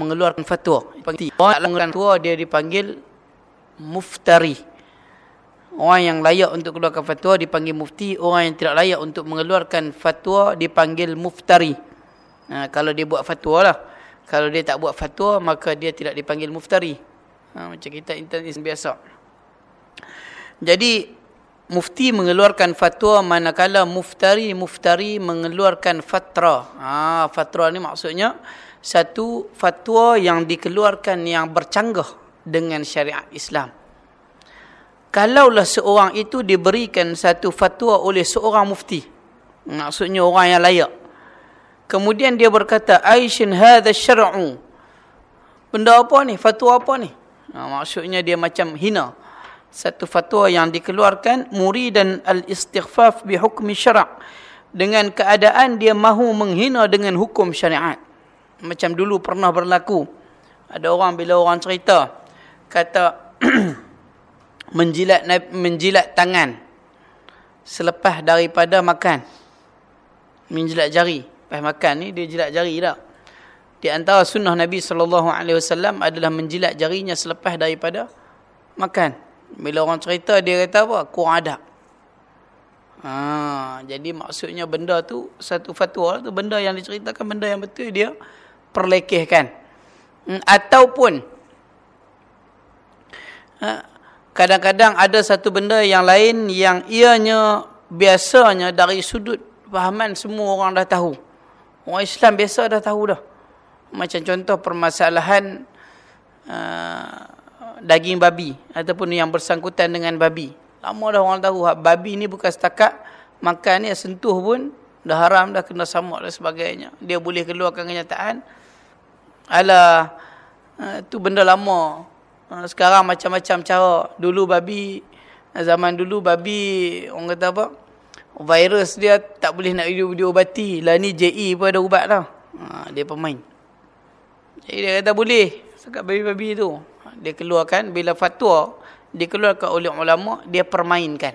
mengeluarkan fatwa. Orang nak mengeluarkan fatwa dia dipanggil muftari. Orang yang layak untuk keluarkan fatwa dipanggil mufti. Orang yang tidak layak untuk mengeluarkan fatwa dipanggil muftari. Ha, kalau dia buat fatwa lah. Kalau dia tak buat fatwa maka dia tidak dipanggil muftari. Ha, macam kita internet biasa. Jadi mufti mengeluarkan fatwa manakala muftari muftari mengeluarkan fatra. Ha, fatra ni maksudnya satu fatwa yang dikeluarkan yang bercanggah dengan syariat Islam. Kalaulah seorang itu diberikan satu fatwa oleh seorang mufti. Maksudnya orang yang layak. Kemudian dia berkata, Aishin hadha syara'u. Benda apa ni? Fatwa apa ni? Ha, maksudnya dia macam hina satu fatwa yang dikeluarkan muri dan al-istighfaf bi hukmi syara' dengan keadaan dia mahu menghina dengan hukum syariat macam dulu pernah berlaku. Ada orang bila orang cerita kata menjilat menjilat tangan selepas daripada makan. Menjilat jari. Lepas makan ni dia jilat jari dah. Di antara sunnah Nabi sallallahu alaihi wasallam adalah menjilat jarinya selepas daripada makan. Bila orang cerita dia kata apa? Kurang adab. Ha, jadi maksudnya benda tu satu fatwa tu benda yang diceritakan benda yang betul dia perlekehkan. Hmm, ataupun ha, kadang-kadang ha, ada satu benda yang lain yang ianya biasanya dari sudut fahaman semua orang dah tahu. Orang Islam biasa dah tahu dah. Macam contoh permasalahan uh, daging babi ataupun yang bersangkutan dengan babi. Lama dah orang tahu babi ni bukan setakat makan ni sentuh pun dah haram dah kena samak dan sebagainya. Dia boleh keluarkan kenyataan ala uh, tu benda lama. Uh, sekarang macam-macam cara. Dulu babi zaman dulu babi orang kata apa? Virus dia tak boleh nak diubati. Lah ni JE pun ada ubat dah. Uh, dia pemain. Jadi dia kata boleh. Sekat babi-babi tu dia keluarkan bila fatwa dikeluarkan oleh ulama dia permainkan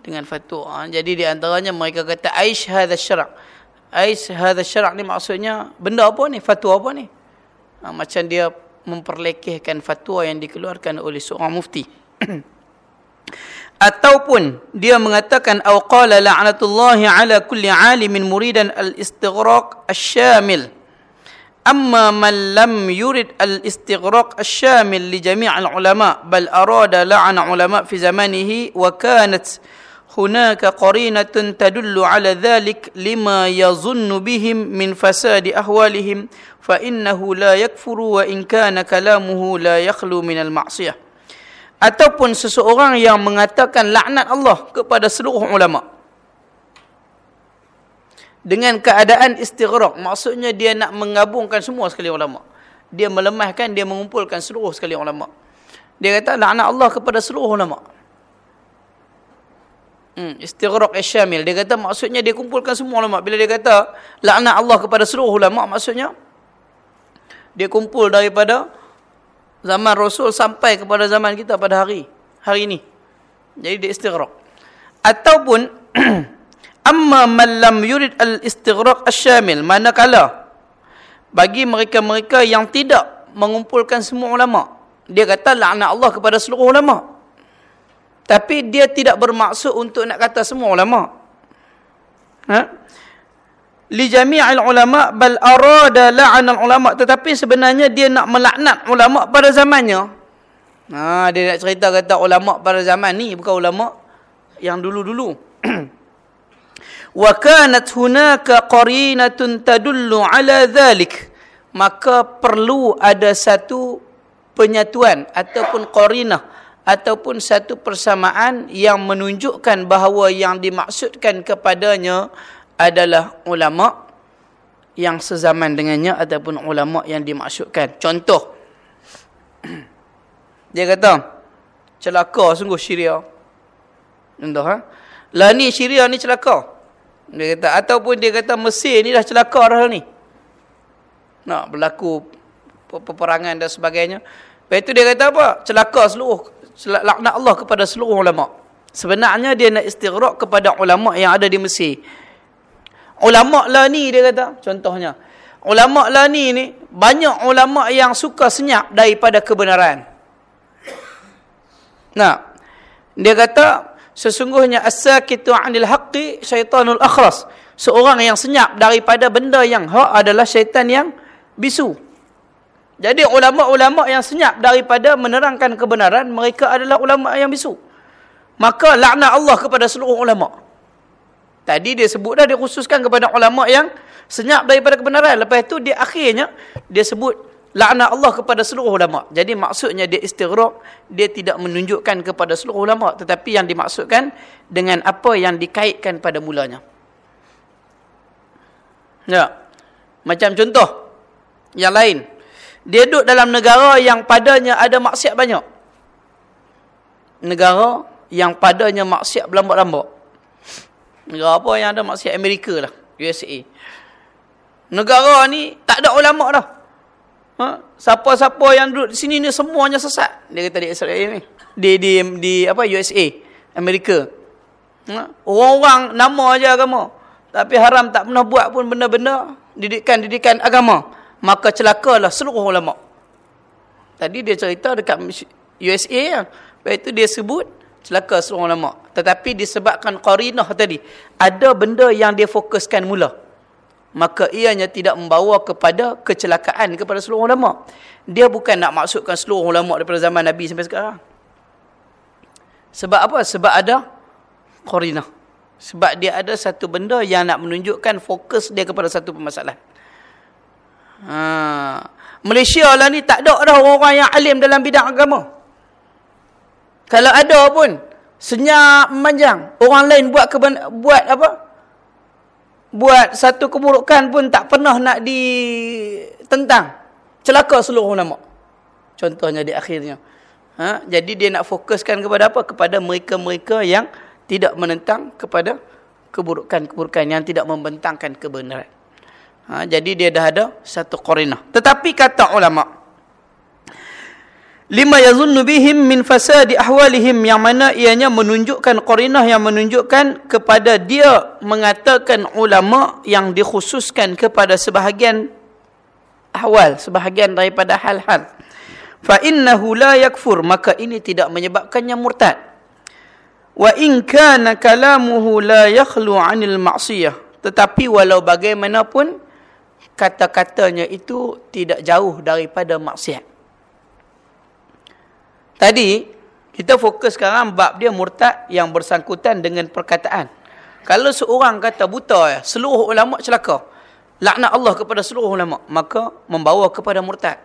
dengan fatwa. Ha, jadi di antaranya mereka kata aish hadha syara'. Aish hadha syara' ni maksudnya benda apa ni? Fatwa apa ni? Ha, macam dia memperlekehkan fatwa yang dikeluarkan oleh seorang mufti. Ataupun dia mengatakan au qala la'natullahi ala kulli 'alimin muridan al-istighraq asy-syamil. أما من لم يرد الاستغراق الشامل لجميع العلماء بل أراد لعن علماء في زمانه وكانت هناك قرينة تدل على ذلك لما يظن بهم من فساد أحوالهم فإنه لا يكفر وإن كان كلامه لا يخلو من المعصية ataupun seseorang yang mengatakan laknat Allah kepada seluruh ulama dengan keadaan istighraq maksudnya dia nak menggabungkan semua sekali ulama dia melemahkan dia mengumpulkan seluruh sekali ulama dia kata laknat Allah kepada seluruh ulama hmm istighraq syamil dia kata maksudnya dia kumpulkan semua ulama bila dia kata laknat Allah kepada seluruh ulama maksudnya dia kumpul daripada zaman rasul sampai kepada zaman kita pada hari hari ini. Jadi dia istighraq. Ataupun amma man lam yurid al-istighraq asy-syamil manakala bagi mereka-mereka yang tidak mengumpulkan semua ulama dia kata laknat Allah kepada seluruh ulama. Tapi dia tidak bermaksud untuk nak kata semua ulama. Ha li jami'il ulama bal arada la'an ulama. Tetapi sebenarnya dia nak melaknat ulama pada zamannya. Ha dia nak cerita kata ulama pada zaman ni bukan ulama yang dulu-dulu. Wa kanat hunaka qarinatun tadullu ala dhalik. Maka perlu ada satu penyatuan ataupun qarinah ataupun satu persamaan yang menunjukkan bahawa yang dimaksudkan kepadanya adalah ulama yang sezaman dengannya ataupun ulama yang dimaksudkan contoh dia kata celaka sungguh Syria contoh ha lah ni Syria ni celaka dia kata ataupun dia kata Mesir ni dah celaka dah ni. Nak berlaku peperangan dan sebagainya. Lepas itu dia kata apa? Celaka seluruh laknat Allah kepada seluruh ulama. Sebenarnya dia nak istighraq kepada ulama yang ada di Mesir. Ulama lah ni dia kata contohnya. ulama lah ni ni banyak ulama yang suka senyap daripada kebenaran. Nah, dia kata sesungguhnya as-sakitu 'anil haqqi syaitanul akhras. Seorang yang senyap daripada benda yang hak adalah syaitan yang bisu. Jadi ulama-ulama yang senyap daripada menerangkan kebenaran, mereka adalah ulama yang bisu. Maka laknat Allah kepada seluruh ulama. Tadi dia sebut dah, dia khususkan kepada ulama yang senyap daripada kebenaran. Lepas itu dia akhirnya, dia sebut laknat Allah kepada seluruh ulama. Jadi maksudnya dia istighraq, dia tidak menunjukkan kepada seluruh ulama. Tetapi yang dimaksudkan dengan apa yang dikaitkan pada mulanya. Ya. Macam contoh, yang lain. Dia duduk dalam negara yang padanya ada maksiat banyak. Negara yang padanya maksiat berlambak-lambak. Negara apa yang ada maksiat Amerika lah. USA. Negara ni tak ada ulama dah. Ha? Siapa-siapa yang duduk di sini ni semuanya sesat. Dia kata di Israel ni. Di, di, di apa USA. Amerika. Ha? Orang-orang nama aja agama. Tapi haram tak pernah buat pun benda-benda. Didikan-didikan agama. Maka celakalah seluruh ulama. Tadi dia cerita dekat USA. Ya. Lepas itu dia sebut celaka seluruh ulama. Tetapi disebabkan qarinah tadi, ada benda yang dia fokuskan mula. Maka ianya tidak membawa kepada kecelakaan kepada seluruh ulama. Dia bukan nak maksudkan seluruh ulama daripada zaman Nabi sampai sekarang. Sebab apa? Sebab ada qarinah. Sebab dia ada satu benda yang nak menunjukkan fokus dia kepada satu permasalahan. Ha. Malaysia lah ni tak ada dah orang-orang yang alim dalam bidang agama. Kalau ada pun senyap memanjang, orang lain buat keben buat apa? Buat satu keburukan pun tak pernah nak ditentang. Celaka seluruh ulama. Contohnya di akhirnya. Ha? Jadi dia nak fokuskan kepada apa? Kepada mereka-mereka yang tidak menentang kepada keburukan-keburukan yang tidak membentangkan kebenaran. Ha? Jadi dia dah ada satu korinah. Tetapi kata ulama' lima yazunnu bihim min fasadi ahwalihim yang mana ianya menunjukkan qarinah yang menunjukkan kepada dia mengatakan ulama yang dikhususkan kepada sebahagian ahwal sebahagian daripada hal-hal. Fa innahu la yakfur maka ini tidak menyebabkannya murtad. Wa in kana kalamuhu la yakhlu 'anil ma'siyah tetapi walau bagaimanapun kata-katanya itu tidak jauh daripada maksiat Tadi kita fokus sekarang bab dia murtad yang bersangkutan dengan perkataan. Kalau seorang kata buta ya, seluruh ulama celaka. Laknat Allah kepada seluruh ulama, maka membawa kepada murtad.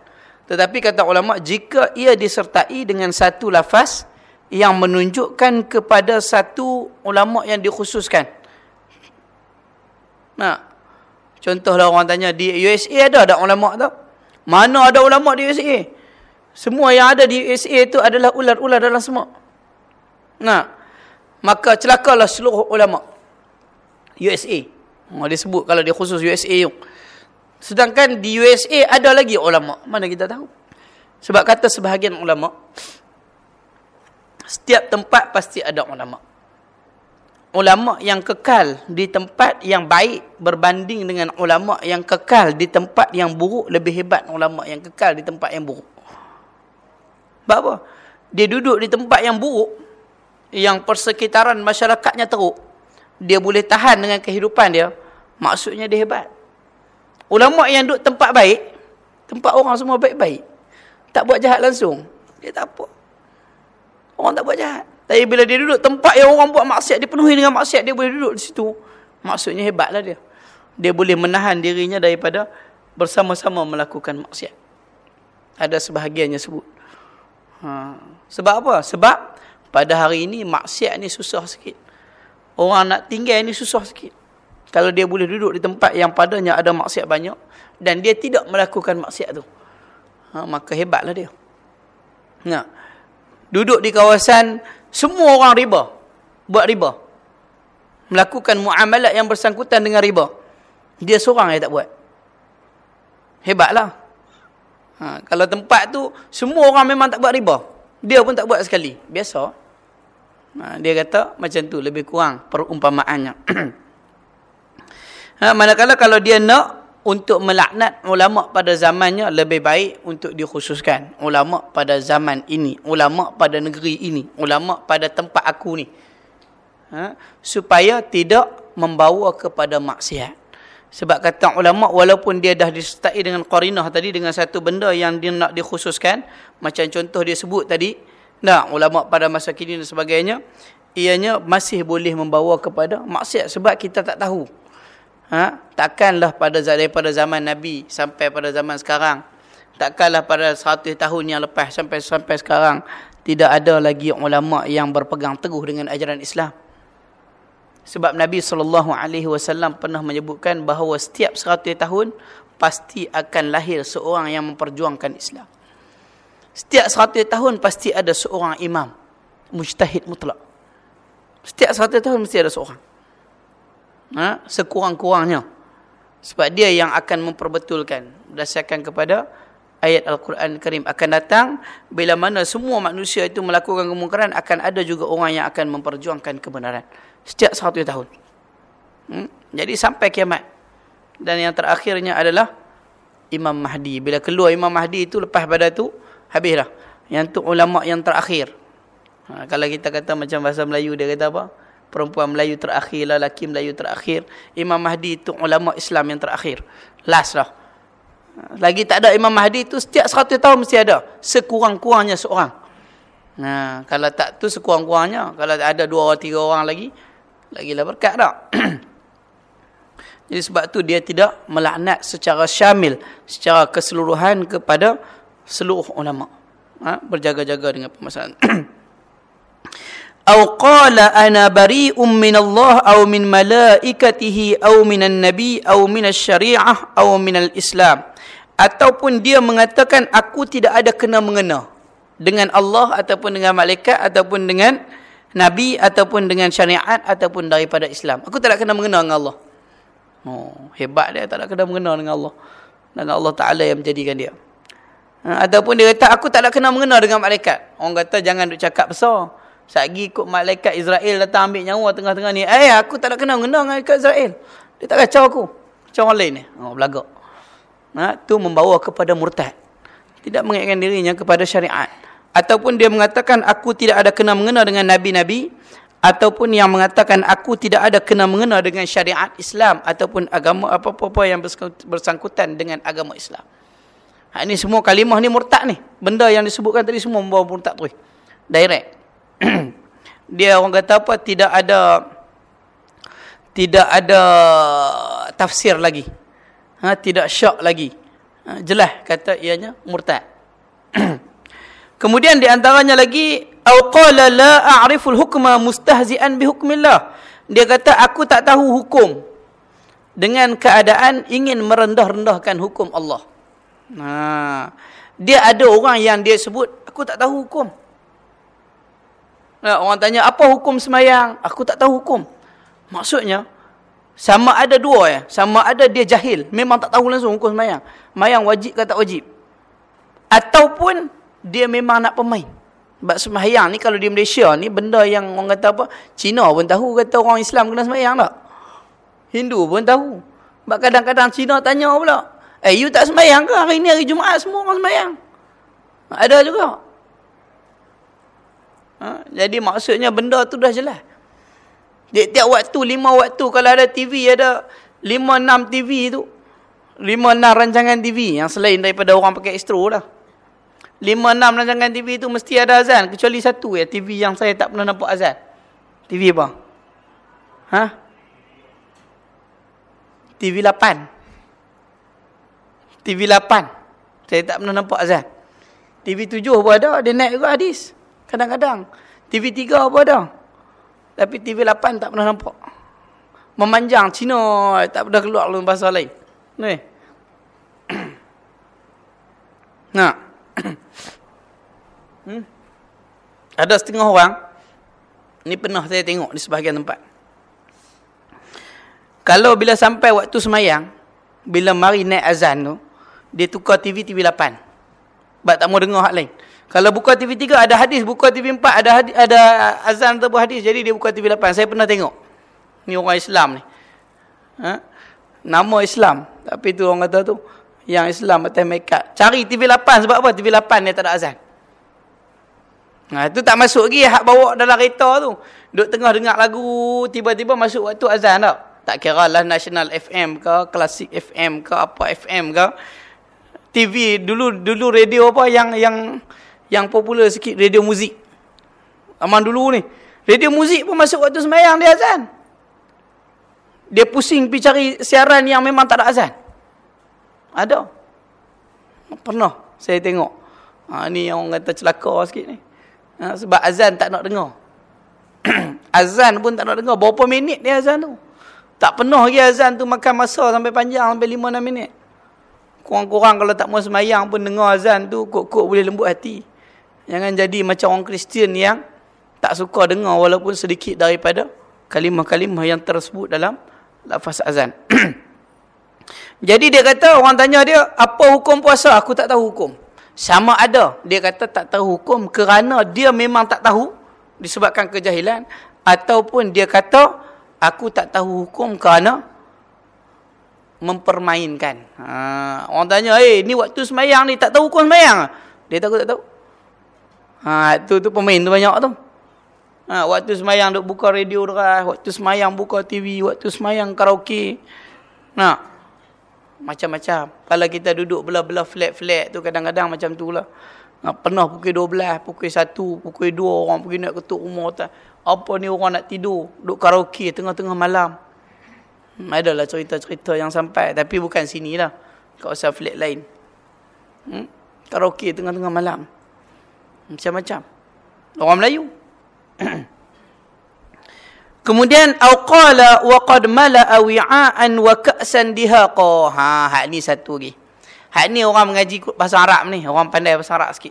Tetapi kata ulama jika ia disertai dengan satu lafaz yang menunjukkan kepada satu ulama yang dikhususkan. Nah. Contohlah orang tanya di USA ada ada ulama tu? Mana ada ulama di USA? Semua yang ada di USA itu adalah ular-ular dalam semua. Nah, maka celakalah seluruh ulama USA. Oh, dia sebut kalau dia khusus USA itu. Sedangkan di USA ada lagi ulama. Mana kita tahu? Sebab kata sebahagian ulama, setiap tempat pasti ada ulama. Ulama yang kekal di tempat yang baik berbanding dengan ulama yang kekal di tempat yang buruk lebih hebat ulama yang kekal di tempat yang buruk. Sebab apa? Dia duduk di tempat yang buruk, yang persekitaran masyarakatnya teruk. Dia boleh tahan dengan kehidupan dia. Maksudnya dia hebat. Ulama yang duduk tempat baik, tempat orang semua baik-baik. Tak buat jahat langsung. Dia tak apa. Orang tak buat jahat. Tapi bila dia duduk tempat yang orang buat maksiat, dipenuhi dengan maksiat, dia boleh duduk di situ. Maksudnya hebatlah dia. Dia boleh menahan dirinya daripada bersama-sama melakukan maksiat. Ada sebahagiannya sebut. Ha. Sebab apa? Sebab pada hari ini maksiat ni susah sikit. Orang nak tinggal ni susah sikit. Kalau dia boleh duduk di tempat yang padanya ada maksiat banyak dan dia tidak melakukan maksiat tu. Ha, maka hebatlah dia. Nah. Duduk di kawasan semua orang riba. Buat riba. Melakukan muamalat yang bersangkutan dengan riba. Dia seorang yang tak buat. Hebatlah. Ha, kalau tempat tu semua orang memang tak buat riba. Dia pun tak buat sekali. Biasa. Ha, dia kata macam tu lebih kurang perumpamaannya. ha, manakala kalau dia nak untuk melaknat ulama pada zamannya lebih baik untuk dikhususkan ulama pada zaman ini ulama pada negeri ini ulama pada tempat aku ni ha? supaya tidak membawa kepada maksiat sebab kata ulama walaupun dia dah disertai dengan qarinah tadi dengan satu benda yang dia nak dikhususkan macam contoh dia sebut tadi nah ulama pada masa kini dan sebagainya ianya masih boleh membawa kepada maksiat sebab kita tak tahu. Ha? takkanlah pada daripada zaman Nabi sampai pada zaman sekarang. Takkanlah pada 100 tahun yang lepas sampai sampai sekarang tidak ada lagi ulama yang berpegang teguh dengan ajaran Islam sebab Nabi SAW pernah menyebutkan bahawa setiap 100 tahun pasti akan lahir seorang yang memperjuangkan Islam. Setiap 100 tahun pasti ada seorang imam mujtahid mutlak. Setiap 100 tahun mesti ada seorang. Ha? sekurang-kurangnya. Sebab dia yang akan memperbetulkan berdasarkan kepada ayat Al-Quran Karim akan datang. Bila mana semua manusia itu melakukan kemungkaran akan ada juga orang yang akan memperjuangkan kebenaran setiap satu tahun hmm? jadi sampai kiamat dan yang terakhirnya adalah Imam Mahdi bila keluar Imam Mahdi itu lepas pada itu habislah yang tu ulama yang terakhir ha, kalau kita kata macam bahasa Melayu dia kata apa perempuan Melayu terakhir, lelaki Melayu terakhir. Imam Mahdi itu ulama Islam yang terakhir. Last lah. Lagi tak ada Imam Mahdi itu setiap 100 tahun mesti ada. Sekurang-kurangnya seorang. Nah, kalau tak tu sekurang-kurangnya. Kalau ada dua orang, tiga orang lagi lagilah berkat tak? Jadi sebab tu dia tidak melaknat secara syamil, secara keseluruhan kepada seluruh ulama. Ha? berjaga-jaga dengan permasalahan. Atau qala ana bari'um min Allah atau min malaikatihi atau min an-nabi aw min asy-syari'ah aw min al-Islam. Ataupun dia mengatakan aku tidak ada kena mengena dengan Allah ataupun dengan malaikat ataupun dengan nabi ataupun dengan syariat ataupun daripada Islam aku tidak kena mengena dengan Allah oh hebat dia tak ada kena mengena dengan Allah dan Allah Taala yang menjadikan dia ha, ataupun dia kata aku tak ada kena mengena dengan malaikat orang kata jangan duk cakap besar Sagi ikut malaikat Israel datang ambil nyawa tengah-tengah ni. Eh, aku tak nak kenal mengenal dengan malaikat Israel. Dia tak kacau aku. Kacau orang lain ni. Oh, belagak. Ha, tu membawa kepada murtad. Tidak mengingatkan dirinya kepada syariat. Ataupun dia mengatakan aku tidak ada kena mengenal dengan Nabi-Nabi. Ataupun yang mengatakan aku tidak ada kena mengenal dengan syariat Islam. Ataupun agama apa-apa yang bersangkutan dengan agama Islam. Ha, ini semua kalimah ni murtad ni. Benda yang disebutkan tadi semua membawa murtad tu. Direct. dia orang kata apa tidak ada tidak ada tafsir lagi ha, tidak syak lagi ha, jelas kata ianya murtad kemudian di antaranya lagi au qala la a'riful hukma mustahzi'an bi hukmillah dia kata aku tak tahu hukum dengan keadaan ingin merendah-rendahkan hukum Allah ha dia ada orang yang dia sebut aku tak tahu hukum Nah, orang tanya, apa hukum semayang? Aku tak tahu hukum. Maksudnya, sama ada dua ya. Sama ada dia jahil. Memang tak tahu langsung hukum semayang. Semayang wajib ke tak wajib? Ataupun, dia memang nak pemain. Sebab semayang ni, kalau di Malaysia ni, benda yang orang kata apa? Cina pun tahu kata orang Islam kena semayang tak? Hindu pun tahu. Sebab kadang-kadang Cina tanya pula. Eh, you tak semayang ke? Hari ni hari Jumaat semua orang semayang. Ada juga. Ha? Jadi maksudnya benda tu dah jelas. Tiap-tiap waktu, lima waktu kalau ada TV, ada lima enam TV tu. Lima enam rancangan TV yang selain daripada orang pakai istro lah. Lima enam rancangan TV tu mesti ada azan. Kecuali satu ya TV yang saya tak pernah nampak azan. TV apa? Ha? TV 8. TV 8. Saya tak pernah nampak azan. TV 7 pun ada, dia naik juga hadis. Kadang-kadang. TV 3 apa ada. Tapi TV 8 tak pernah nampak. Memanjang Cina tak pernah keluar dalam bahasa lain. Nah. hmm. Ada setengah orang. Ni pernah saya tengok di sebahagian tempat. Kalau bila sampai waktu semayang. Bila mari naik azan tu. Dia tukar TV TV 8. Sebab tak mau dengar hak lain. Kalau buka TV 3 ada hadis, buka TV 4 ada hadis, ada azan atau hadis. Jadi dia buka TV 8. Saya pernah tengok. Ni orang Islam ni. Ha? Nama Islam. Tapi tu orang kata tu, yang Islam atas makeup. Cari TV 8 sebab apa? TV 8 ni tak ada azan. Nah, itu tak masuk lagi hak bawa dalam kereta tu. Duduk tengah dengar lagu, tiba-tiba masuk waktu azan tak? Tak kira lah National FM ke, Klasik FM ke, apa FM ke. TV dulu dulu radio apa yang yang yang popular sikit radio muzik. Aman dulu ni. Radio muzik pun masuk waktu semayang dia azan. Dia pusing pergi cari siaran yang memang tak ada azan. Ada. Pernah saya tengok. Ha, ni orang kata celaka sikit ni. Ha, sebab azan tak nak dengar. azan pun tak nak dengar. Berapa minit dia azan tu? Tak pernah lagi azan tu makan masa sampai panjang sampai 5-6 minit. Kurang-kurang kalau tak mau semayang pun dengar azan tu kok-kok boleh lembut hati. Jangan jadi macam orang Kristian yang tak suka dengar walaupun sedikit daripada kalimah-kalimah yang tersebut dalam lafaz azan. Jadi dia kata, orang tanya dia, apa hukum puasa? Aku tak tahu hukum. Sama ada. Dia kata tak tahu hukum kerana dia memang tak tahu disebabkan kejahilan. Ataupun dia kata, aku tak tahu hukum kerana mempermainkan. Ha, orang tanya, eh ni waktu semayang ni, tak tahu hukum semayang? Dia tahu tak tahu. Ha, tu, tu pemain tu banyak tu. Ha, waktu semayang duk buka radio deras, waktu semayang buka TV, waktu semayang karaoke. Nah. Macam-macam. Kalau kita duduk belah-belah flat-flat tu kadang-kadang macam tu lah. Ha, pernah pukul 12, pukul 1, pukul 2 orang pergi nak ketuk rumah. Tak. Apa ni orang nak tidur, duduk karaoke tengah-tengah malam. Hmm, adalah cerita-cerita yang sampai. Tapi bukan sini lah. Kawasan flat lain. Hmm? Karaoke tengah-tengah malam. Macam-macam. Orang Melayu. Kemudian auqala wa qad mala'a wi'an wa ka'san dihaqa. Ha, hak ni satu lagi. Hak ni orang mengaji bahasa Arab ni, orang pandai bahasa Arab sikit.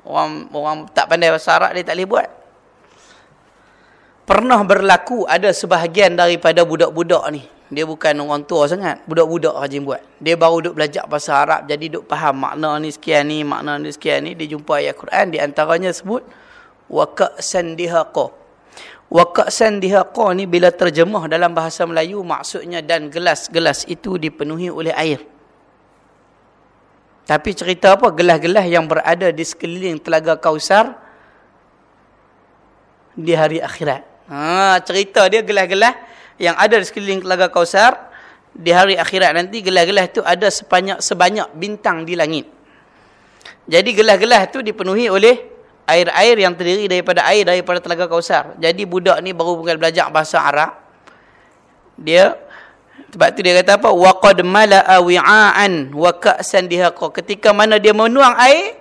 Orang orang tak pandai bahasa Arab dia tak boleh buat. Pernah berlaku ada sebahagian daripada budak-budak ni. Dia bukan orang tua sangat, budak-budak yang buat. Dia baru duk belajar bahasa Arab jadi duk faham makna ni sekian ni, makna ni sekian ni, dia jumpa ayat Quran di antaranya sebut wa ka'san dihaqa wa ka'san dihaqa ni bila terjemah dalam bahasa Melayu maksudnya dan gelas-gelas itu dipenuhi oleh air. Tapi cerita apa? Gelas-gelas yang berada di sekeliling telaga Kausar di hari akhirat. Ha cerita dia gelas-gelas yang ada di sekeliling telaga Kausar di hari akhirat nanti gelas-gelas itu ada sebanyak sebanyak bintang di langit. Jadi gelas-gelas itu dipenuhi oleh air-air yang terdiri daripada air daripada telaga kausar. Jadi budak ni baru mula belajar bahasa Arab. Dia sebab tu dia kata apa? Wa qad mala'a wi'an wa ka'san dihaqa. Ketika mana dia menuang air,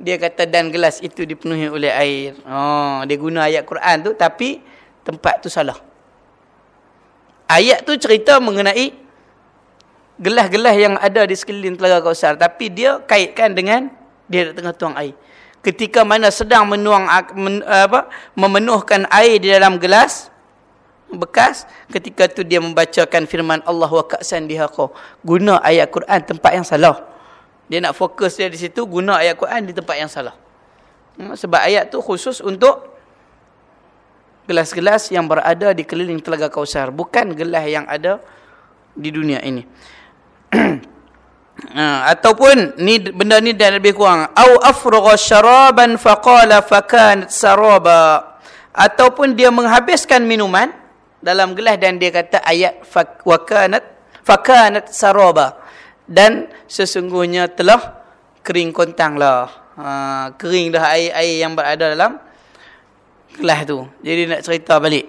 dia kata dan gelas itu dipenuhi oleh air. Oh, dia guna ayat Quran tu tapi tempat tu salah. Ayat tu cerita mengenai gelas-gelas yang ada di sekeliling telaga kausar tapi dia kaitkan dengan dia di tengah tuang air ketika mana sedang menuang men, apa memenuhkan air di dalam gelas bekas ketika tu dia membacakan firman Allah wa ka'san dihaqa guna ayat Quran tempat yang salah. Dia nak fokus dia di situ guna ayat Quran di tempat yang salah. Hmm, sebab ayat tu khusus untuk gelas-gelas yang berada di keliling telaga kausar bukan gelas yang ada di dunia ini Ha, ataupun ni benda ni dah lebih kurang. Au afragha syaraban faqala fakanat saraba. Ataupun dia menghabiskan minuman dalam gelas dan dia kata ayat fakanat fakanat saraba. Dan sesungguhnya telah kering kontanglah ha, kering dah air-air yang berada dalam gelas tu. Jadi nak cerita balik.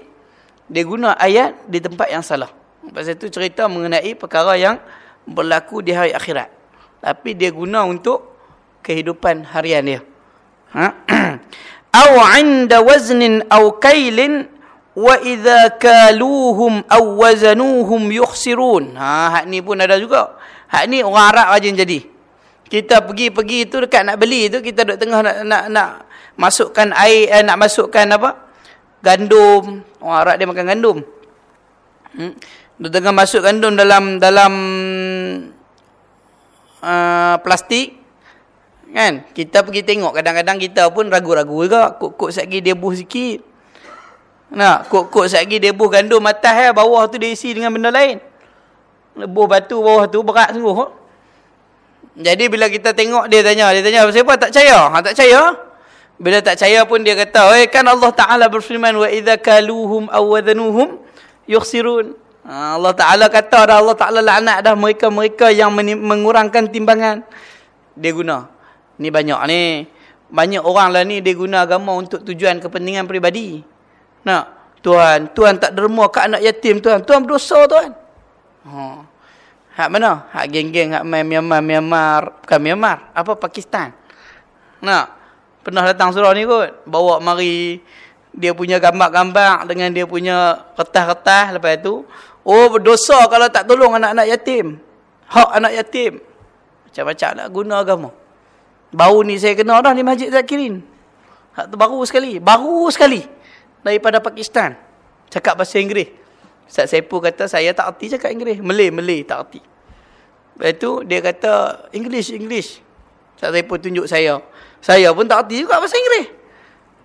Dia guna ayat di tempat yang salah. Pasal itu cerita mengenai perkara yang berlaku di hari akhirat. Tapi dia guna untuk kehidupan harian dia. Ha? Aw 'inda waznin aw kailin wa idza kaluhum aw wazanuhum yukhsirun. Ha hak ni pun ada juga. Hak ni orang Arab aja jadi. Kita pergi-pergi tu dekat nak beli tu kita duduk tengah nak nak, nak masukkan air eh, nak masukkan apa? Gandum. Orang Arab dia makan gandum. Hmm. Dia tengah masuk gandum dalam dalam uh, plastik kan kita pergi tengok kadang-kadang kita pun ragu-ragu juga kok-kok satgi debuh sikit nak kok-kok satgi debuh gandum atas ya bawah tu dia isi dengan benda lain Lebuh batu bawah tu berat sungguh. Jadi bila kita tengok dia tanya, dia tanya siapa tak percaya? Ha tak percaya. Bila tak percaya pun dia kata, "Eh kan Allah Taala berfirman wa idza kaluhum aw wadhanuhum yukhsirun." Ha, Allah Taala kata dah Allah Taala laknat dah mereka-mereka yang mengurangkan timbangan. Dia guna. Ni banyak ni. Banyak orang lah ni dia guna agama untuk tujuan kepentingan peribadi. Nak Tuhan, Tuhan tak derma kat anak yatim Tuhan. Tuhan berdosa Tuhan. Ha. Hak mana? Hak geng-geng hak main Myanmar, Myanmar, bukan Myanmar, apa Pakistan. Nak pernah datang surau ni kot, bawa mari dia punya gambar-gambar dengan dia punya kertas-kertas lepas tu, oh berdosa kalau tak tolong anak-anak yatim. Hak anak yatim. Macam-macam nak guna agama. Baru ni saya kenal dah di Masjid Zakirin. Hak tu baru sekali, baru sekali daripada Pakistan. Cakap bahasa Inggeris. Ustaz Saipul kata, saya tak erti cakap Inggeris. Malay, Malay, tak erti. Lepas tu, dia kata, English, English. Ustaz Saipul tunjuk saya. Saya pun tak erti juga bahasa Inggeris.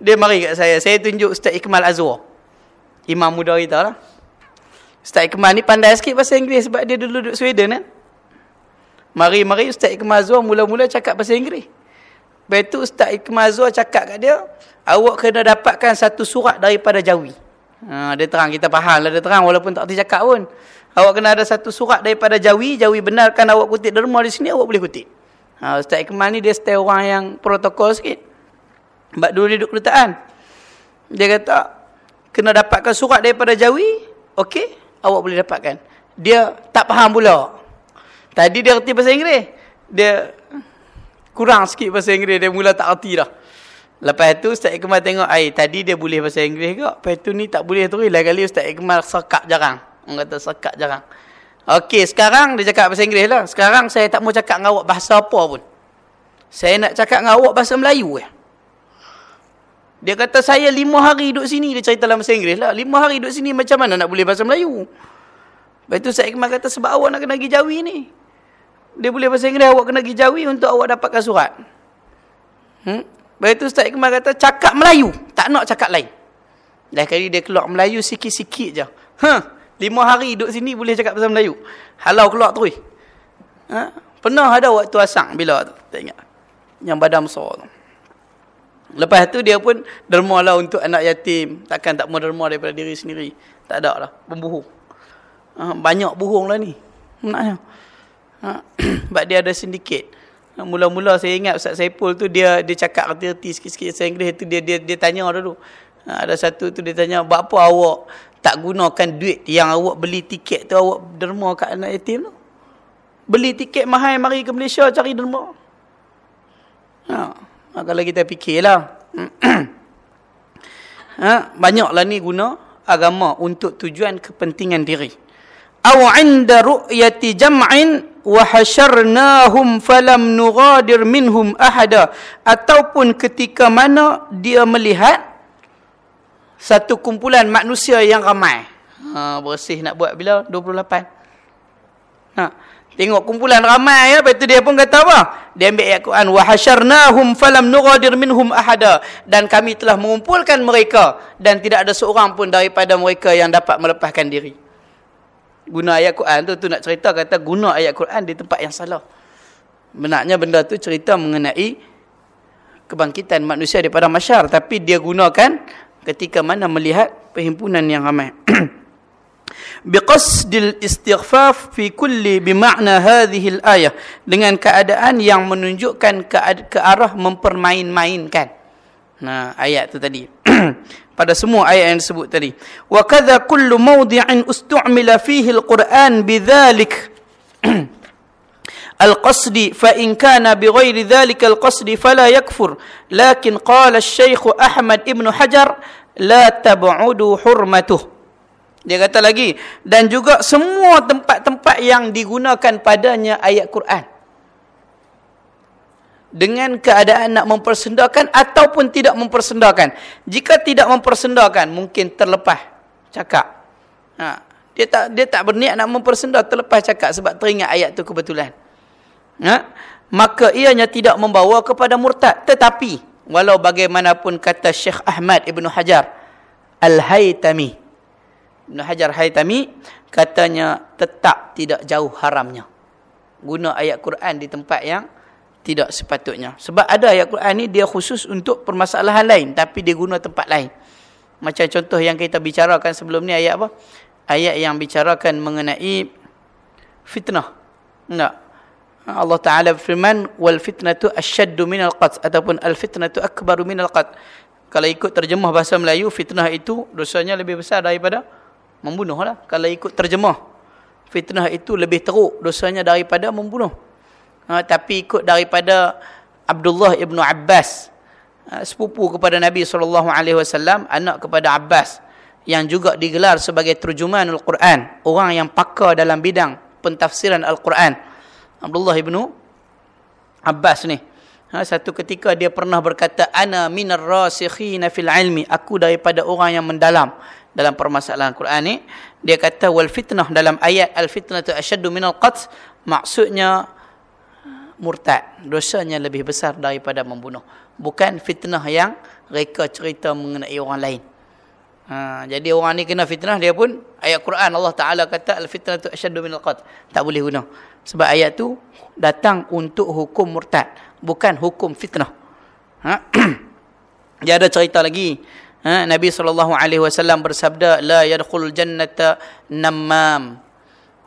Dia mari kat saya. Saya tunjuk Ustaz Ikmal Azwar. Imam muda kita lah. Ustaz Ikmal ni pandai sikit bahasa Inggeris sebab dia dulu duduk Sweden kan. Mari-mari Ustaz Ikmal Azwar mula-mula cakap bahasa Inggeris. Lepas tu Ustaz Ikmal Azwar cakap kat dia, awak kena dapatkan satu surat daripada Jawi. Ha, dia terang, kita faham lah dia terang walaupun tak cakap pun. Awak kena ada satu surat daripada Jawi, Jawi benarkan awak kutip derma di sini, awak boleh kutip. Ha, Ustaz Ikmal ni dia style orang yang protokol sikit. Sebab dulu dia duduk kedutaan. Dia kata, kena dapatkan surat daripada Jawi, okey, awak boleh dapatkan. Dia tak faham pula. Tadi dia reti bahasa Inggeris. Dia kurang sikit bahasa Inggeris, dia mula tak reti dah. Lepas tu Ustaz Ikmal tengok, ai tadi dia boleh bahasa Inggeris ke? Lepas tu ni tak boleh tu. Lain kali Ustaz Ikmal sekat jarang. Orang kata sekat jarang. Okey, sekarang dia cakap bahasa Inggeris lah. Sekarang saya tak mau cakap dengan awak bahasa apa pun. Saya nak cakap dengan awak bahasa Melayu ya. Dia kata saya lima hari duduk sini. Dia cerita dalam bahasa Inggeris lah. Lima hari duduk sini macam mana nak boleh bahasa Melayu? Lepas tu Ustaz Ikmal kata sebab awak nak kena pergi Jawi ni. Dia boleh bahasa Inggeris awak kena pergi Jawi untuk awak dapatkan surat. Hmm? Lepas itu Ustaz Iqmal kata, cakap Melayu. Tak nak cakap lain. Dah kali dia keluar Melayu sikit-sikit je. Ha, lima hari duduk sini boleh cakap bahasa Melayu. Halau keluar terus. Ha? Pernah ada waktu asang bila tu. Tak ingat. Yang badan besar tu. Lepas tu dia pun derma lah untuk anak yatim. Takkan tak mau derma daripada diri sendiri. Tak ada lah. Pembuhung. Ha, banyak buhung lah ni. Maknanya. Ha, sebab dia ada sindiket. Mula-mula saya ingat Ustaz Saipul tu dia dia cakap reti-reti sikit-sikit bahasa Inggeris tu dia dia dia tanya dulu. Ha, ada satu tu dia tanya, "Apa awak tak gunakan duit yang awak beli tiket tu awak derma kat anak yatim tu?" Beli tiket mahal mari ke Malaysia cari derma. Ha, ha kalau kita fikirlah. ha, banyaklah ni guna agama untuk tujuan kepentingan diri. Aw 'inda ru'yati jam'in wa hasyarnahum falam nughadir minhum ahada ataupun ketika mana dia melihat satu kumpulan manusia yang ramai ha bersih nak buat bila 28 ha tengok kumpulan ramai ya. Lepas tu dia pun kata apa? Dia ambil ayat Quran hasyarnahum falam nughadir minhum ahada. Dan kami telah mengumpulkan mereka dan tidak ada seorang pun daripada mereka yang dapat melepaskan diri. Guna ayat Quran tu tu nak cerita kata guna ayat Quran di tempat yang salah. Benarnya benda tu cerita mengenai kebangkitan manusia daripada masyar. Tapi dia gunakan ketika mana melihat perhimpunan yang ramai. biqasdil istighfaf fi kulli bimakna hadhihi al-ayah dengan keadaan yang menunjukkan ke, ke arah mempermain-mainkan. Nah, ayat tu tadi. pada semua ayat yang disebut tadi. Wa kadza kullu mawdi'in ustu'mila fihi al-Qur'an bidzalik القصد فإن كان بغير ذلك القصد فلا يكفر لكن قال الشيخ أحمد ابن حجر لا تبعد حرمته dia kata lagi dan juga semua tempat-tempat yang digunakan padanya ayat Quran dengan keadaan nak mempersendakan ataupun tidak mempersendakan. Jika tidak mempersendakan, mungkin terlepas cakap. Ha. Dia tak dia tak berniat nak mempersendak, terlepas cakap sebab teringat ayat tu kebetulan. Ha. Maka ianya tidak membawa kepada murtad. Tetapi, walau bagaimanapun kata Syekh Ahmad Ibn Hajar, Al-Haytami, Ibn Hajar Haytami katanya tetap tidak jauh haramnya. Guna ayat Quran di tempat yang tidak sepatutnya. Sebab ada ayat Quran ni dia khusus untuk permasalahan lain tapi dia guna tempat lain. Macam contoh yang kita bicarakan sebelum ni ayat apa? Ayat yang bicarakan mengenai fitnah. Tak. Allah Taala berfirman wal fitnatu asyaddu minal qat ataupun al fitnatu akbaru minal qat. Kalau ikut terjemah bahasa Melayu fitnah itu dosanya lebih besar daripada membunuhlah. Kalau ikut terjemah fitnah itu lebih teruk dosanya daripada membunuh. Ha, tapi ikut daripada Abdullah ibnu Abbas. Ha, sepupu kepada Nabi SAW anak kepada Abbas yang juga digelar sebagai terjemahan Al-Quran orang yang pakar dalam bidang pentafsiran Al-Quran. Abdullah ibnu Abbas ni. Ha, satu ketika dia pernah berkata ana minar rasikhina fil ilmi. Aku daripada orang yang mendalam dalam permasalahan Quran ni dia kata wal fitnah dalam ayat al fitnatu asyaddu minal qatl maksudnya murtad dosanya lebih besar daripada membunuh. Bukan fitnah yang reka cerita mengenai orang lain. Ha, jadi orang ni kena fitnah dia pun ayat Quran Allah Taala kata al fitnah tu asyaddu minal qat tak boleh guna sebab ayat tu datang untuk hukum murtad bukan hukum fitnah. Ha? dia ada cerita lagi ha? Nabi SAW bersabda la yadkhul jannata namam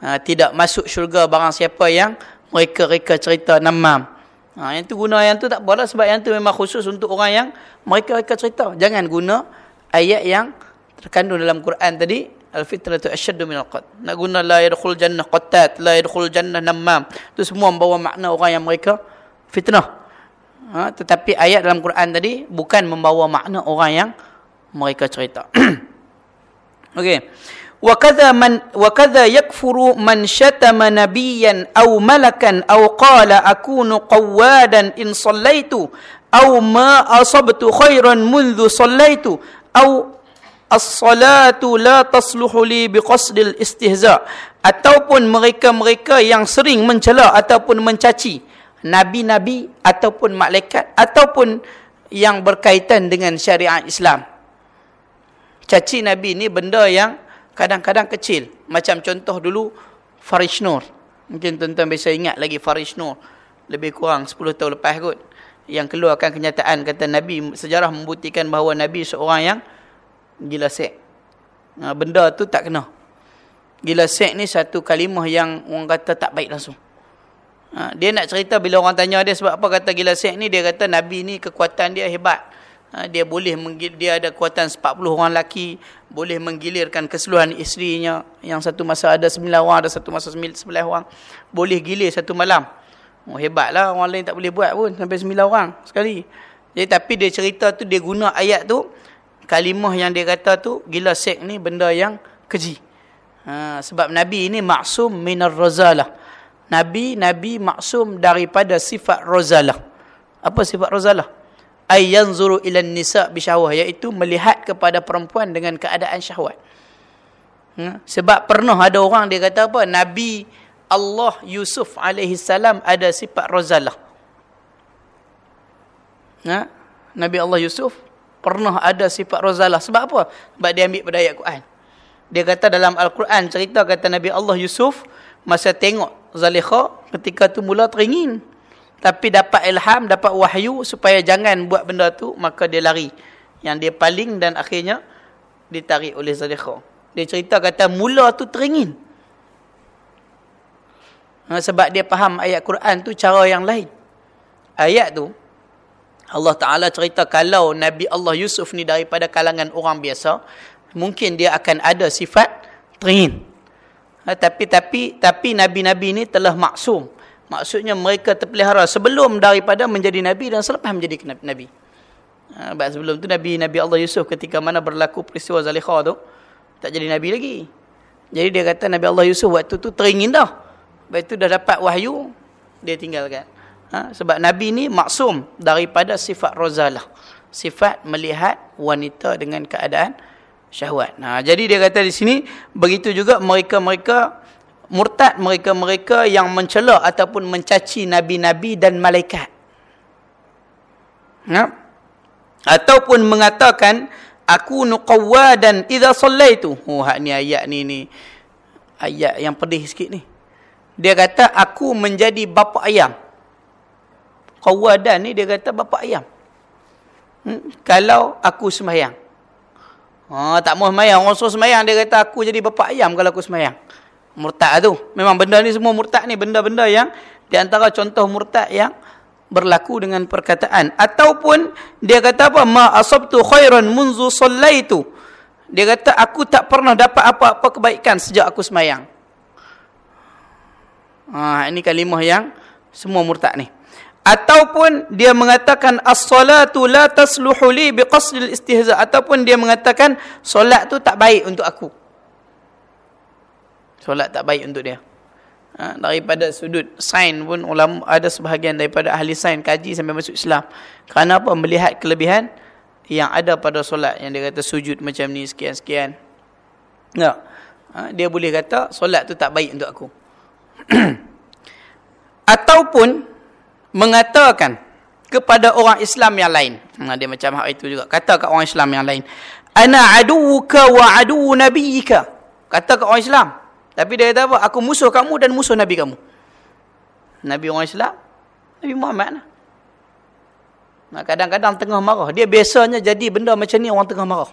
ha, tidak masuk syurga barang siapa yang mereka reka cerita namam. Ha, yang tu guna yang tu tak boleh sebab yang tu memang khusus untuk orang yang mereka reka cerita. Jangan guna ayat yang terkandung dalam Quran tadi al-fitratu asyaddu minal qat. Nak guna la yadkhul jannah qattat, la yadkhul jannah namam. Tu semua membawa makna orang yang mereka fitnah. Ha, tetapi ayat dalam Quran tadi bukan membawa makna orang yang mereka cerita. Okey. وكذا من وكذا يكفر من شتم نبيا أو ملكا أو قال أكون قوادا إن صليت أو ما أصبت خيرا منذ صليت أو الصلاة لا تصلح لي بقصد الاستهزاء ataupun mereka-mereka yang sering mencela ataupun mencaci nabi-nabi ataupun malaikat ataupun yang berkaitan dengan syariat Islam. Caci nabi ni benda yang kadang-kadang kecil. Macam contoh dulu Farish Nur. Mungkin tuan-tuan bisa ingat lagi Farish Nur. Lebih kurang 10 tahun lepas kot. Yang keluarkan kenyataan kata Nabi, sejarah membuktikan bahawa Nabi seorang yang gila sek. Ha, benda tu tak kena. Gila sek ni satu kalimah yang orang kata tak baik langsung. Ha, dia nak cerita bila orang tanya dia sebab apa kata gila sek ni, dia kata Nabi ni kekuatan dia hebat. Ha, dia boleh dia ada kekuatan 40 orang lelaki boleh menggilirkan keseluruhan isterinya. Yang satu masa ada 9 orang ada satu masa 11 orang. Boleh gilir satu malam. Oh hebatlah orang lain tak boleh buat pun sampai 9 orang sekali. Jadi tapi dia cerita tu dia guna ayat tu kalimah yang dia kata tu gila sek ni benda yang keji. Ha, sebab nabi ini maksum minar razalah nabi nabi maksum daripada sifat razalah apa sifat razalah ay yanzuru ila nisa bisyahwah iaitu melihat kepada perempuan dengan keadaan syahwat. Ha? Sebab pernah ada orang dia kata apa? Nabi Allah Yusuf alaihi salam ada sifat razalah. Ha? Nabi Allah Yusuf pernah ada sifat razalah. Sebab apa? Sebab dia ambil pada ayat Quran. Dia kata dalam Al-Quran cerita kata Nabi Allah Yusuf masa tengok Zalikha ketika tu mula teringin tapi dapat ilham, dapat wahyu supaya jangan buat benda tu, maka dia lari. Yang dia paling dan akhirnya ditarik oleh Zalikhah. Dia cerita kata mula tu teringin. Ha, sebab dia faham ayat Quran tu cara yang lain. Ayat tu Allah Taala cerita kalau Nabi Allah Yusuf ni daripada kalangan orang biasa, mungkin dia akan ada sifat teringin. Ha, tapi tapi tapi nabi-nabi ni telah maksum. Maksudnya mereka terpelihara sebelum daripada menjadi Nabi dan selepas menjadi Nabi. Ha, sebelum tu Nabi Nabi Allah Yusuf ketika mana berlaku peristiwa Zalikha tu, tak jadi Nabi lagi. Jadi dia kata Nabi Allah Yusuf waktu tu teringin dah. Lepas tu dah dapat wahyu, dia tinggalkan. Ha, sebab Nabi ni maksum daripada sifat rozalah. Sifat melihat wanita dengan keadaan syahwat. Nah, ha, jadi dia kata di sini, begitu juga mereka-mereka murtad mereka-mereka yang mencela ataupun mencaci nabi-nabi dan malaikat. Ya? Ataupun mengatakan aku nuqawwadan idza sallaitu. Oh hak ni ayat ni ni. Ayat yang pedih sikit ni. Dia kata aku menjadi bapa ayam. Qawadan ni dia kata bapa ayam. Hmm? kalau aku sembahyang ha tak mau sembahyang orang suruh sembahyang dia kata aku jadi bapa ayam kalau aku sembahyang murtad tu. Memang benda ni semua murtad ni benda-benda yang di antara contoh murtad yang berlaku dengan perkataan. Ataupun dia kata apa? Ma asabtu khairan munzu sallaitu. Dia kata aku tak pernah dapat apa-apa kebaikan sejak aku semayang. Ha ini kalimah yang semua murtad ni. Ataupun dia mengatakan as-salatu la tasluhu li biqasdil istihza. Ataupun dia mengatakan solat tu tak baik untuk aku solat tak baik untuk dia. Ha, daripada sudut sain pun ulama ada sebahagian daripada ahli sain kaji sampai masuk Islam. Kerana apa? Melihat kelebihan yang ada pada solat. Yang dia kata sujud macam ni sekian-sekian. Ya. Ha, dia boleh kata solat tu tak baik untuk aku. Ataupun mengatakan kepada orang Islam yang lain. Ha, dia macam hak itu juga. Kata ke orang Islam yang lain. Ana aduka wa adu nabiyyika kata ke orang Islam tapi dia kata apa? Aku musuh kamu dan musuh Nabi kamu. Nabi orang Islam. Nabi Muhammad lah. Kadang-kadang tengah marah. Dia biasanya jadi benda macam ni orang tengah marah.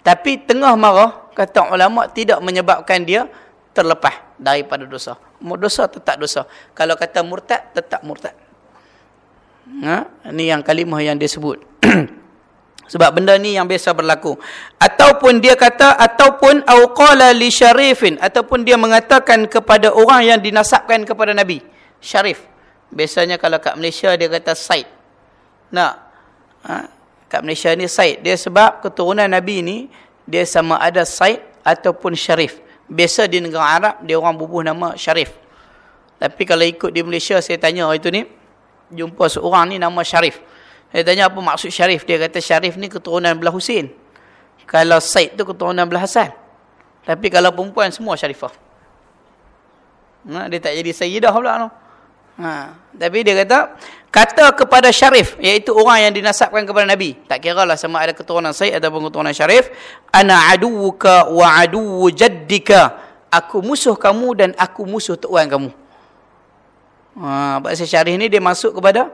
Tapi tengah marah, kata ulama tidak menyebabkan dia terlepas daripada dosa. Dosa tetap dosa. Kalau kata murtad, tetap murtad. Ha? Ini yang kalimah yang dia sebut. Sebab benda ni yang biasa berlaku. Ataupun dia kata ataupun au qala li syarifin ataupun dia mengatakan kepada orang yang dinasabkan kepada nabi. Syarif. Biasanya kalau kat Malaysia dia kata Said. Nak. Ha? kat Malaysia ni Said. Dia sebab keturunan nabi ni dia sama ada Said ataupun Syarif. Biasa di negara Arab dia orang bubuh nama Syarif. Tapi kalau ikut di Malaysia saya tanya itu ni jumpa seorang ni nama Syarif. Dia tanya apa maksud Syarif. Dia kata Syarif ni keturunan belah Husin. Kalau Said tu keturunan belah Hasan. Tapi kalau perempuan semua Syarifah. Ha, dia tak jadi Sayyidah pula. No? Ha, tapi dia kata, kata kepada Syarif, iaitu orang yang dinasabkan kepada Nabi. Tak kira lah sama ada keturunan Said ataupun keturunan Syarif. Ana aduwuka wa aduwu jaddika. Aku musuh kamu dan aku musuh tuan kamu. Ha, bahasa Syarif ni dia masuk kepada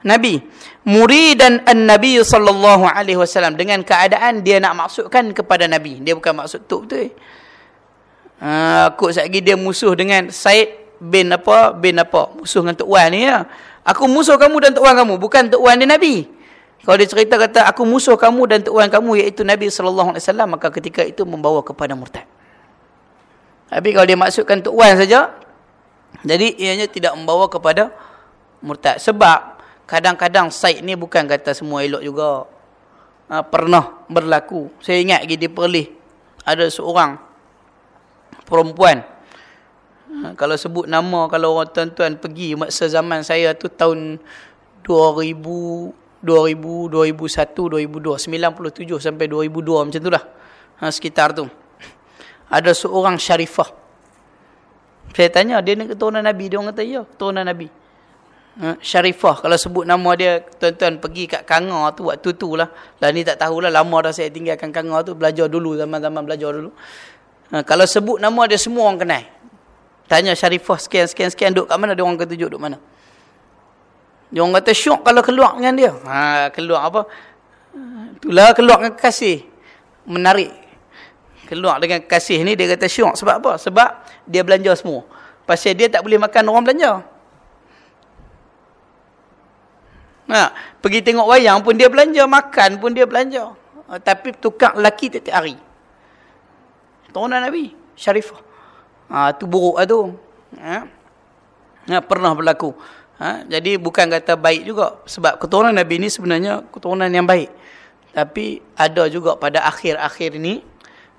Nabi. Muridan an-nabi sallallahu alaihi wasallam. Dengan keadaan dia nak maksudkan kepada nabi. Dia bukan maksud tu betul ha aku lagi dia musuh dengan Said bin apa bin apa? Musuh dengan tok wan ni ya. Aku musuh kamu dan tok wan kamu bukan tok wan dia nabi. Kalau dia cerita kata aku musuh kamu dan tok wan kamu iaitu nabi sallallahu alaihi wasallam maka ketika itu membawa kepada murtad. Tapi kalau dia maksudkan tok wan saja jadi ianya tidak membawa kepada murtad. Sebab kadang-kadang Said ni bukan kata semua elok juga. Ha, pernah berlaku. Saya ingat lagi di Perlis. Ada seorang perempuan. Ha, kalau sebut nama, kalau orang tuan-tuan pergi masa zaman saya tu tahun 2000, 2000, 2001, 2002. 97 sampai 2002 macam tu lah. Ha, sekitar tu. Ada seorang syarifah. Saya tanya, dia ni keturunan Nabi. Dia orang kata, ya, keturunan Nabi. Ha, Syarifah kalau sebut nama dia tuan-tuan pergi kat Kangar tu waktu tu lah. Lah ni tak tahulah lama dah saya tinggalkan Kangar tu belajar dulu zaman-zaman belajar dulu. Ha, kalau sebut nama dia semua orang kenal. Tanya Syarifah sekian sekian sekian duduk kat mana? Dia orang kata duduk duduk mana? Dia orang kata syok kalau keluar dengan dia. Ha, keluar apa? Itulah keluar dengan kasih menarik. Keluar dengan kasih ni dia kata syok sebab apa? Sebab dia belanja semua. Pasal dia tak boleh makan orang belanja Ha, pergi tengok wayang pun dia belanja, makan pun dia belanja. Ha, tapi tukar lelaki tiap hari. Turunan Nabi, Syarifah. Ha, tu buruk lah tu. Ha? Ha, pernah berlaku. Ha, jadi bukan kata baik juga. Sebab keturunan Nabi ni sebenarnya keturunan yang baik. Tapi ada juga pada akhir-akhir ni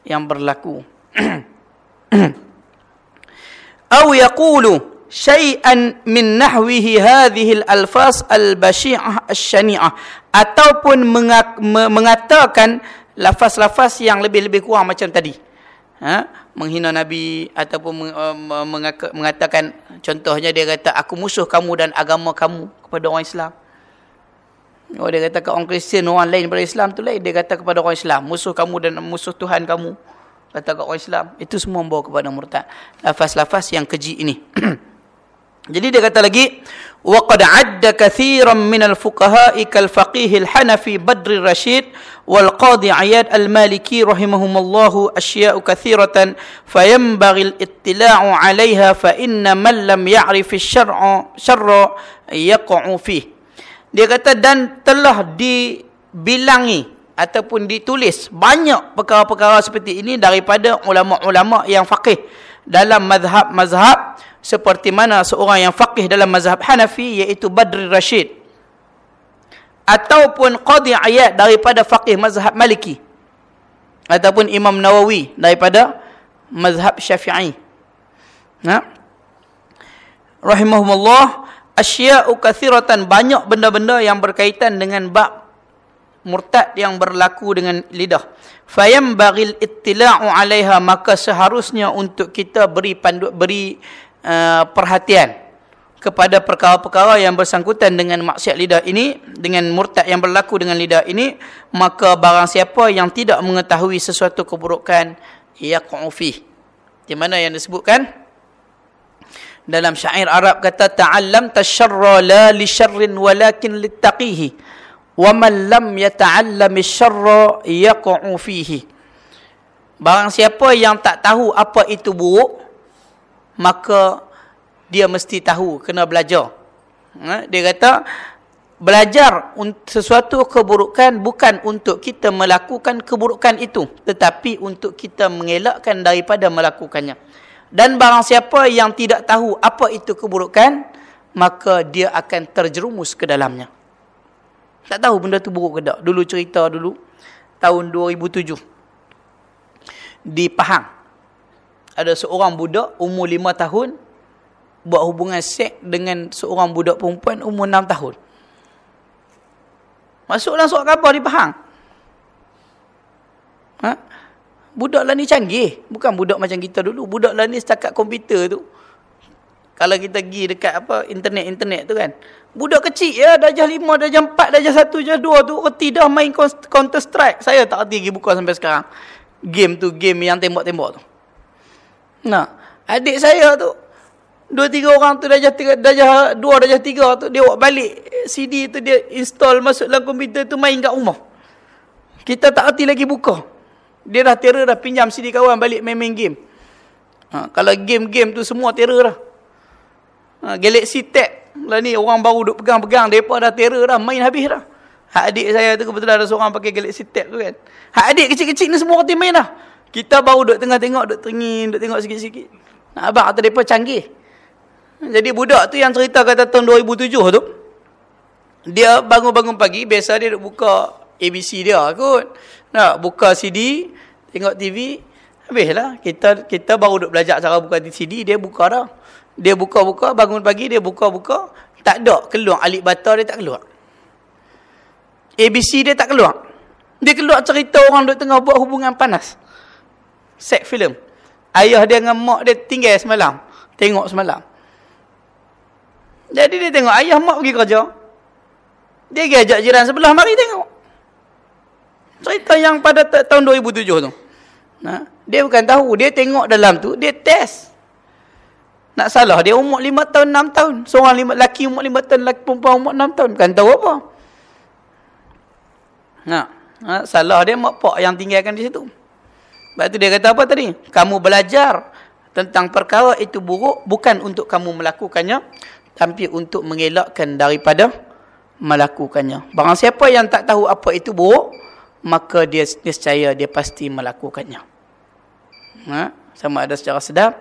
yang berlaku. Au yaqulu syai'an min nahwihi hadhihi al-alfaz al-bashi'ah asy-syani'ah ataupun mengatakan lafaz-lafaz yang lebih-lebih kurang macam tadi. Ha? Menghina nabi ataupun uh, mengatakan contohnya dia kata aku musuh kamu dan agama kamu kepada orang Islam. Oh dia kata kat orang Kristian orang lain daripada Islam tu lain. Dia kata kepada orang Islam musuh kamu dan musuh Tuhan kamu. Kata kat orang Islam itu semua membawa kepada murtad. Lafaz-lafaz yang keji ini jadi dia kata lagi wa qad adda katsiran min al-fuqaha kal-faqih al-Hanafi Badr Rashid wal Qadi Iyad al-Maliki rahimahumullah asya'u katsiratan fayanbaghi al-ittila'u 'alayha fa inna man lam ya'rif asy-syar'a syarra yaqa'u fihi dia kata dan telah dibilangi ataupun ditulis banyak perkara-perkara seperti ini daripada ulama-ulama yang faqih dalam mazhab-mazhab seperti mana seorang yang faqih dalam mazhab Hanafi iaitu Badr Rashid ataupun Qadi Ayat daripada faqih mazhab Maliki ataupun Imam Nawawi daripada mazhab Syafi'i. Nah. Rahimahumullah asya'u kathiratan banyak benda-benda yang berkaitan dengan bab murtad yang berlaku dengan lidah fayam bagil ittila'u 'alaiha maka seharusnya untuk kita beri pandu beri uh, perhatian kepada perkara-perkara yang bersangkutan dengan maksiat lidah ini dengan murtad yang berlaku dengan lidah ini maka barang siapa yang tidak mengetahui sesuatu keburukan yaq'u fi di mana yang disebutkan? Dalam syair Arab kata ta'allam tasyarra la li syarrin walakin littaqihi wa man lam yata'allam syarra yaqa'u fihi. Barang siapa yang tak tahu apa itu buruk maka dia mesti tahu kena belajar ha? dia kata belajar sesuatu keburukan bukan untuk kita melakukan keburukan itu tetapi untuk kita mengelakkan daripada melakukannya dan barang siapa yang tidak tahu apa itu keburukan, maka dia akan terjerumus ke dalamnya. Tak tahu benda tu buruk ke tak. Dulu cerita dulu, tahun 2007. Di Pahang. Ada seorang budak umur 5 tahun, buat hubungan seks dengan seorang budak perempuan umur 6 tahun. Masuk dalam surat khabar di Pahang. Ha? Budak lah ni canggih. Bukan budak macam kita dulu. Budak lah ni setakat komputer tu. Kalau kita pergi dekat apa internet-internet tu kan. Budak kecil ya. Darjah lima, darjah empat, darjah satu, darjah dua tu. Reti dah main Counter Strike. Saya tak reti pergi buka sampai sekarang. Game tu, game yang tembak-tembak tu. Nah, adik saya tu. Dua tiga orang tu darjah, tiga, darjah dua, darjah tiga tu. Dia buat balik CD tu dia install masuk dalam komputer tu main kat rumah. Kita tak reti lagi buka. Dia dah terror dah pinjam CD kawan balik main-main game. Ha, kalau game-game tu semua terror dah. Ha, Galaxy Tab. Lah ni orang baru duk pegang-pegang. Mereka dah terror dah. Main habis dah. Hak adik saya tu kebetulan ada seorang pakai Galaxy Tab tu kan. Hak adik kecil-kecil ni semua orang main dah. Kita baru duk tengah tengok, duk teringin, duk tengok sikit-sikit. Abang kata mereka canggih. Jadi budak tu yang cerita kata tahun 2007 tu. Dia bangun-bangun pagi, biasa dia duk buka ABC dia kot. Nak buka CD, tengok TV, habislah. Kita kita baru duk belajar cara buka CD, dia buka dah. Dia buka-buka, bangun pagi dia buka-buka, tak ada keluar alif bata dia tak keluar. ABC dia tak keluar. Dia keluar cerita orang duk tengah buat hubungan panas. Sex film. Ayah dia dengan mak dia tinggal semalam. Tengok semalam. Jadi dia tengok ayah mak pergi kerja. Dia pergi ajak jiran sebelah mari tengok. Cerita yang pada tahun 2007 tu. Nah, dia bukan tahu, dia tengok dalam tu, dia test. Nak salah dia umur 5 tahun, 6 tahun. Seorang lima, lelaki umur 5 tahun, lelaki perempuan umur 6 tahun. Bukan tahu apa. Nah, nah salah dia mak pak yang tinggalkan di situ. Sebab tu dia kata apa tadi? Kamu belajar tentang perkara itu buruk bukan untuk kamu melakukannya tapi untuk mengelakkan daripada melakukannya. Barang siapa yang tak tahu apa itu buruk, maka dia niscaya dia pasti melakukannya. Ha? Sama ada secara sedar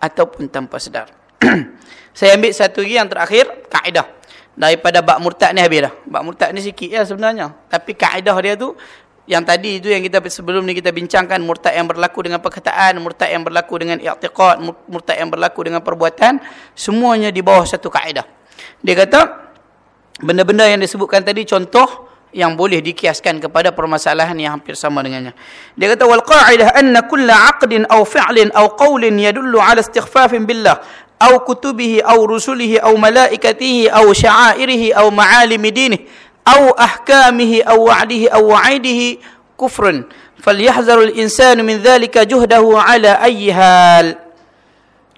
ataupun tanpa sedar. Saya ambil satu lagi yang terakhir, kaedah. Daripada bak murtad ni habis dah. Bak murtad ni sikit ya sebenarnya. Tapi kaedah dia tu, yang tadi itu yang kita sebelum ni kita bincangkan, murtad yang berlaku dengan perkataan, murtad yang berlaku dengan i'tiqad, murtad yang berlaku dengan perbuatan, semuanya di bawah satu kaedah. Dia kata, benda-benda yang disebutkan tadi, contoh, yang boleh dikiaskan kepada permasalahan yang hampir sama dengannya. Dia kata wal qa'idah anna kull 'aqdin aw fi'lin aw qawlin yadullu 'ala istighfafin billah aw kutubihi aw rusulihi aw malaikatihi aw sya'airihi aw ma'alimi dinihi atau ahkamih atau wadih atau wadih kufur, faliyahzar insan min dzalik juhdahu ala ayhal.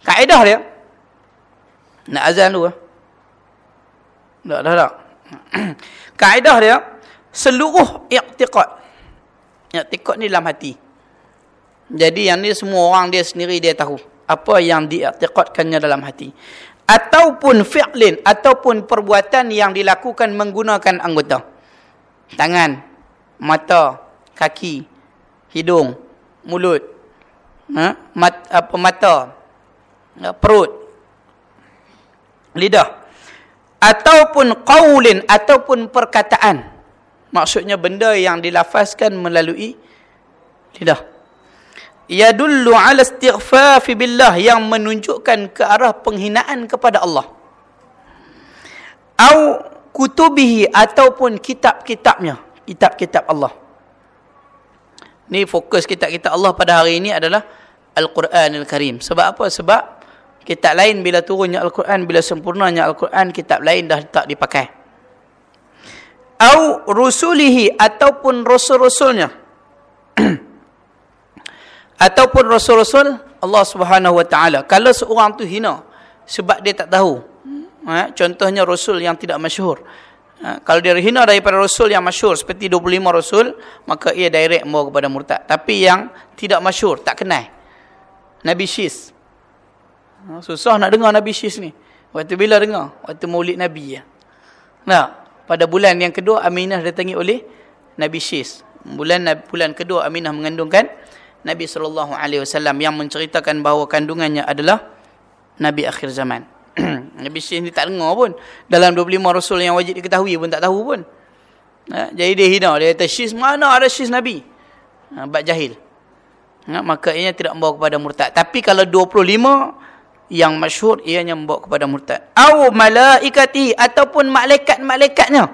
Kaidah dia, Nak azan dua. Tak ada tak. Kaidah ya. Seluruh iktiqat. Iktiqat ni dalam hati. Jadi yang ni semua orang dia sendiri dia tahu. Apa yang diiktiqatkannya dalam hati ataupun fi'lin ataupun perbuatan yang dilakukan menggunakan anggota. Tangan mata kaki hidung mulut ha? mat, apa mata ha, perut lidah ataupun qaulin ataupun perkataan. Maksudnya benda yang dilafazkan melalui lidah yadullu ala istighfaf billah yang menunjukkan ke arah penghinaan kepada Allah. Au kutubihi ataupun kitab-kitabnya kitab-kitab Allah. Ni fokus kitab-kitab Allah pada hari ini adalah Al-Quranul Karim. Sebab apa? Sebab kitab lain bila turunnya Al-Quran bila sempurnanya Al-Quran kitab lain dah tak dipakai. Au rusulihi ataupun rasul-rasulnya ataupun rasul-rasul Allah Subhanahu Wa Taala. Kalau seorang tu hina sebab dia tak tahu. Ha, contohnya rasul yang tidak masyhur. Ha, kalau dia hina daripada rasul yang masyhur seperti 25 rasul, maka ia direct membawa kepada murtad. Tapi yang tidak masyhur, tak kenal. Nabi Syis. Ha, susah nak dengar Nabi Syis ni. Waktu bila dengar? Waktu Maulid Nabi ya. Nah, pada bulan yang kedua Aminah datangi oleh Nabi Syis. Bulan bulan kedua Aminah mengandungkan Nabi sallallahu alaihi wasallam yang menceritakan bahawa kandungannya adalah nabi akhir zaman. nabi Syekh ni tak dengar pun. Dalam 25 rasul yang wajib diketahui pun tak tahu pun. Ha, jadi dia hina dia kata Syekh mana ada Syekh nabi? Ha, bab jahil. Ha, maka ianya tidak membawa kepada murtad. Tapi kalau 25 yang masyhur ianya membawa kepada murtad. Au malaikati ataupun malaikat-malaikatnya.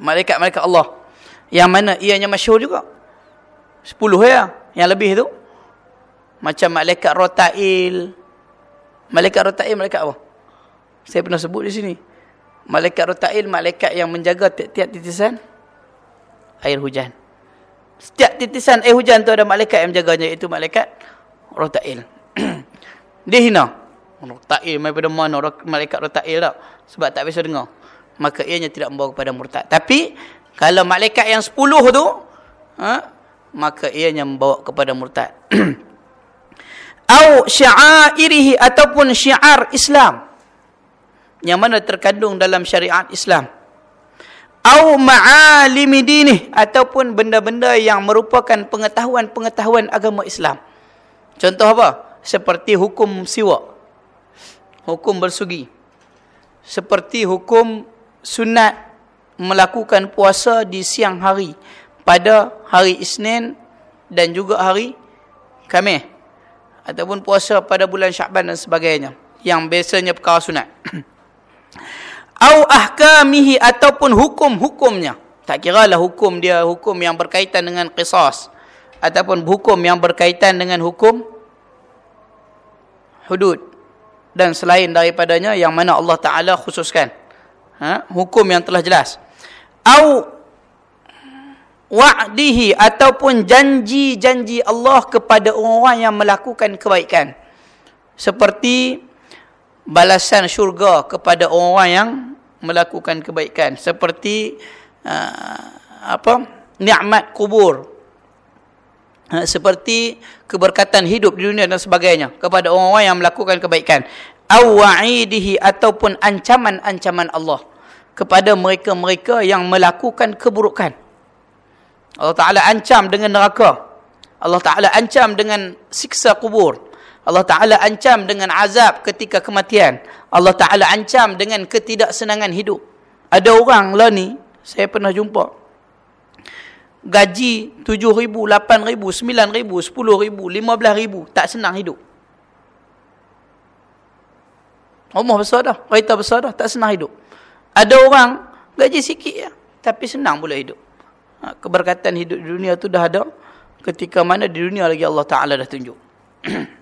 Malaikat-malaikat Allah. Yang mana ianya masyhur juga. Sepuluh ya. Yang lebih tu. Macam malaikat rotail. Malaikat rotail, malaikat apa? Saya pernah sebut di sini. Malaikat rotail, malaikat yang menjaga tiap-tiap titisan air hujan. Setiap titisan air hujan tu ada malaikat yang menjaganya. Itu malaikat rotail. Dia hina. Rotail, daripada mana malaikat rotail tak? Sebab tak bisa dengar. Maka ianya tidak membawa kepada murtad. Tapi, kalau malaikat yang sepuluh tu, ha, maka ianya membawa kepada murtad. Au syi'airihi ataupun syiar Islam yang mana terkandung dalam syariat Islam. Au ma'alimi dinih ataupun benda-benda yang merupakan pengetahuan-pengetahuan agama Islam. Contoh apa? Seperti hukum siwak. Hukum bersugi. Seperti hukum sunat melakukan puasa di siang hari pada hari Isnin dan juga hari Khamis. Ataupun puasa pada bulan Syaban dan sebagainya yang biasanya perkara sunat. Au ahkamihi ataupun hukum-hukumnya. Tak kiralah hukum dia hukum yang berkaitan dengan qisas ataupun hukum yang berkaitan dengan hukum hudud. Dan selain daripadanya yang mana Allah Taala khususkan. Ha? hukum yang telah jelas. Au wa'dihi ataupun janji-janji Allah kepada orang yang melakukan kebaikan. Seperti balasan syurga kepada orang yang melakukan kebaikan. Seperti uh, apa? nikmat kubur. Uh, seperti keberkatan hidup di dunia dan sebagainya kepada orang-orang yang melakukan kebaikan. Awa'idihi ataupun ancaman-ancaman Allah kepada mereka-mereka yang melakukan keburukan. Allah Ta'ala ancam dengan neraka. Allah Ta'ala ancam dengan siksa kubur. Allah Ta'ala ancam dengan azab ketika kematian. Allah Ta'ala ancam dengan ketidaksenangan hidup. Ada orang lah ni, saya pernah jumpa. Gaji tujuh ribu, lapan ribu, sembilan ribu, sepuluh ribu, lima belas ribu. Tak senang hidup. Rumah besar dah, kereta besar dah, tak senang hidup. Ada orang gaji sikit ya, tapi senang boleh hidup. Ha, keberkatan hidup di dunia tu dah ada. Ketika mana di dunia lagi Allah Taala dah tunjuk.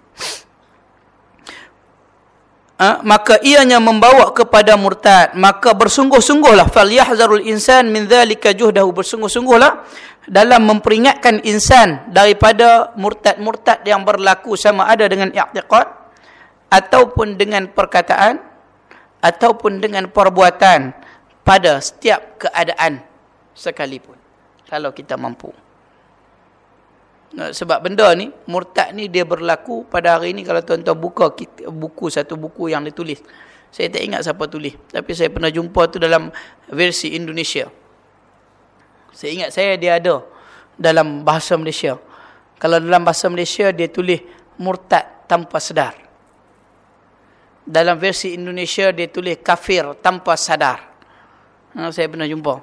Ha, maka ianya membawa kepada murtad. Maka bersungguh-sungguhlah. Falyahzarul insan min dzalika juhdahu. Bersungguh-sungguhlah dalam memperingatkan insan daripada murtad-murtad yang berlaku sama ada dengan i'tiqad ataupun dengan perkataan ataupun dengan perbuatan pada setiap keadaan sekalipun kalau kita mampu sebab benda ni, murtad ni dia berlaku pada hari ni kalau tuan-tuan buka buku satu buku yang ditulis. Saya tak ingat siapa tulis. Tapi saya pernah jumpa tu dalam versi Indonesia. Saya ingat saya dia ada dalam bahasa Malaysia. Kalau dalam bahasa Malaysia dia tulis murtad tanpa sedar. Dalam versi Indonesia dia tulis kafir tanpa sadar. Ha, saya pernah jumpa.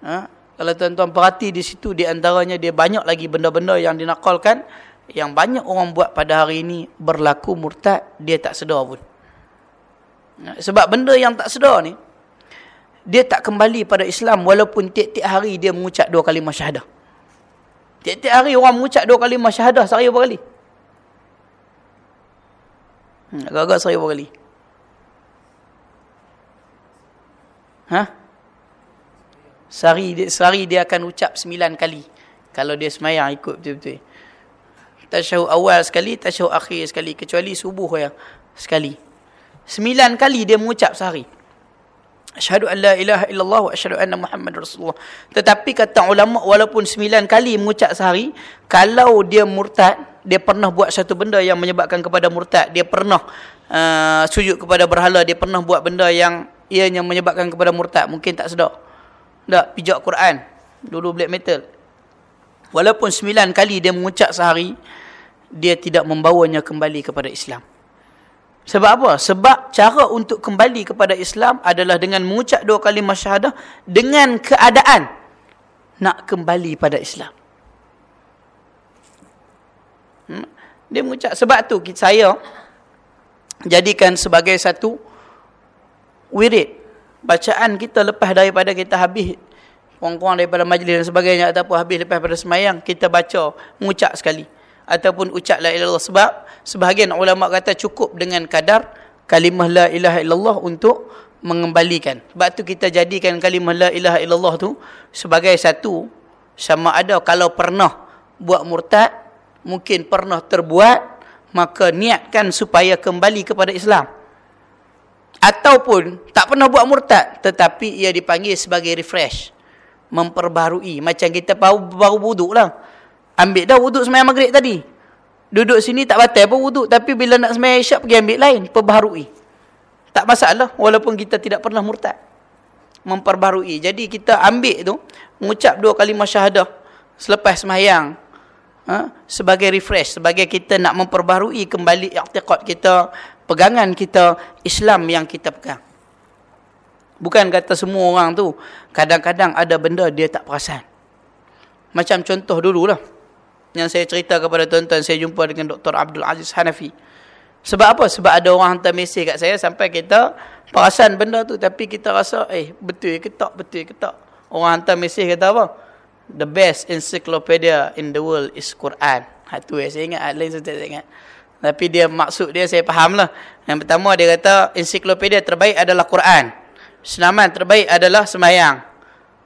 Ha? Kalau tuan-tuan perhati di situ, di antaranya dia banyak lagi benda-benda yang dinakalkan. Yang banyak orang buat pada hari ini berlaku murtad, dia tak sedar pun. Sebab benda yang tak sedar ni, dia tak kembali pada Islam walaupun tiap-tiap hari dia mengucap dua kali masyahadah. Tiap-tiap hari orang mengucap dua kali masyahadah, sehari berapa kali? Hmm, agak-agak sehari berapa kali? Hah? Sehari dia, sehari dia akan ucap sembilan kali. Kalau dia semayang ikut betul-betul. Tasyahud awal sekali, tasyahud akhir sekali. Kecuali subuh ya sekali. Sembilan kali dia mengucap sehari. Asyhadu an la ilaha illallah wa asyhadu anna Muhammad Rasulullah. Tetapi kata ulama walaupun sembilan kali mengucap sehari, kalau dia murtad, dia pernah buat satu benda yang menyebabkan kepada murtad, dia pernah uh, sujud kepada berhala, dia pernah buat benda yang ianya menyebabkan kepada murtad, mungkin tak sedar. Tak, pijak Quran. Dulu black metal. Walaupun sembilan kali dia mengucap sehari, dia tidak membawanya kembali kepada Islam. Sebab apa? Sebab cara untuk kembali kepada Islam adalah dengan mengucap dua kali masyahadah dengan keadaan nak kembali pada Islam. Hmm? Dia mengucap. Sebab tu saya jadikan sebagai satu wirid bacaan kita lepas daripada kita habis kurang-kurang daripada majlis dan sebagainya ataupun habis lepas pada semayang kita baca mengucap sekali. Ataupun ucap la ilaha sebab sebahagian ulama kata cukup dengan kadar kalimah la ilaha illallah untuk mengembalikan. Sebab tu kita jadikan kalimah la ilaha illallah tu sebagai satu sama ada kalau pernah buat murtad mungkin pernah terbuat maka niatkan supaya kembali kepada Islam ataupun tak pernah buat murtad tetapi ia dipanggil sebagai refresh memperbarui. Macam kita baru, baru wuduk lah. Ambil dah wuduk semayang maghrib tadi. Duduk sini tak batal pun wuduk tapi bila nak semayang isyak pergi ambil lain perbaharui tak masalah walaupun kita tidak pernah murtad. Memperbarui. Jadi kita ambil tu mengucap dua kali syahadah selepas semayang ha? sebagai refresh sebagai kita nak memperbarui kembali i'tiqad kita pegangan kita Islam yang kita pegang. Bukan kata semua orang tu kadang-kadang ada benda dia tak perasan. Macam contoh dululah yang saya cerita kepada tuan-tuan saya jumpa dengan Dr. Abdul Aziz Hanafi. Sebab apa? Sebab ada orang hantar mesej kat saya sampai kita perasan benda tu tapi kita rasa eh betul ke tak betul ke tak. Orang hantar mesej kata apa? The best encyclopedia in the world is Quran. Ha tu eh saya ingat lain saya tak ingat. Tapi dia maksud dia saya faham lah. Yang pertama dia kata ensiklopedia terbaik adalah Quran. Senaman terbaik adalah semayang.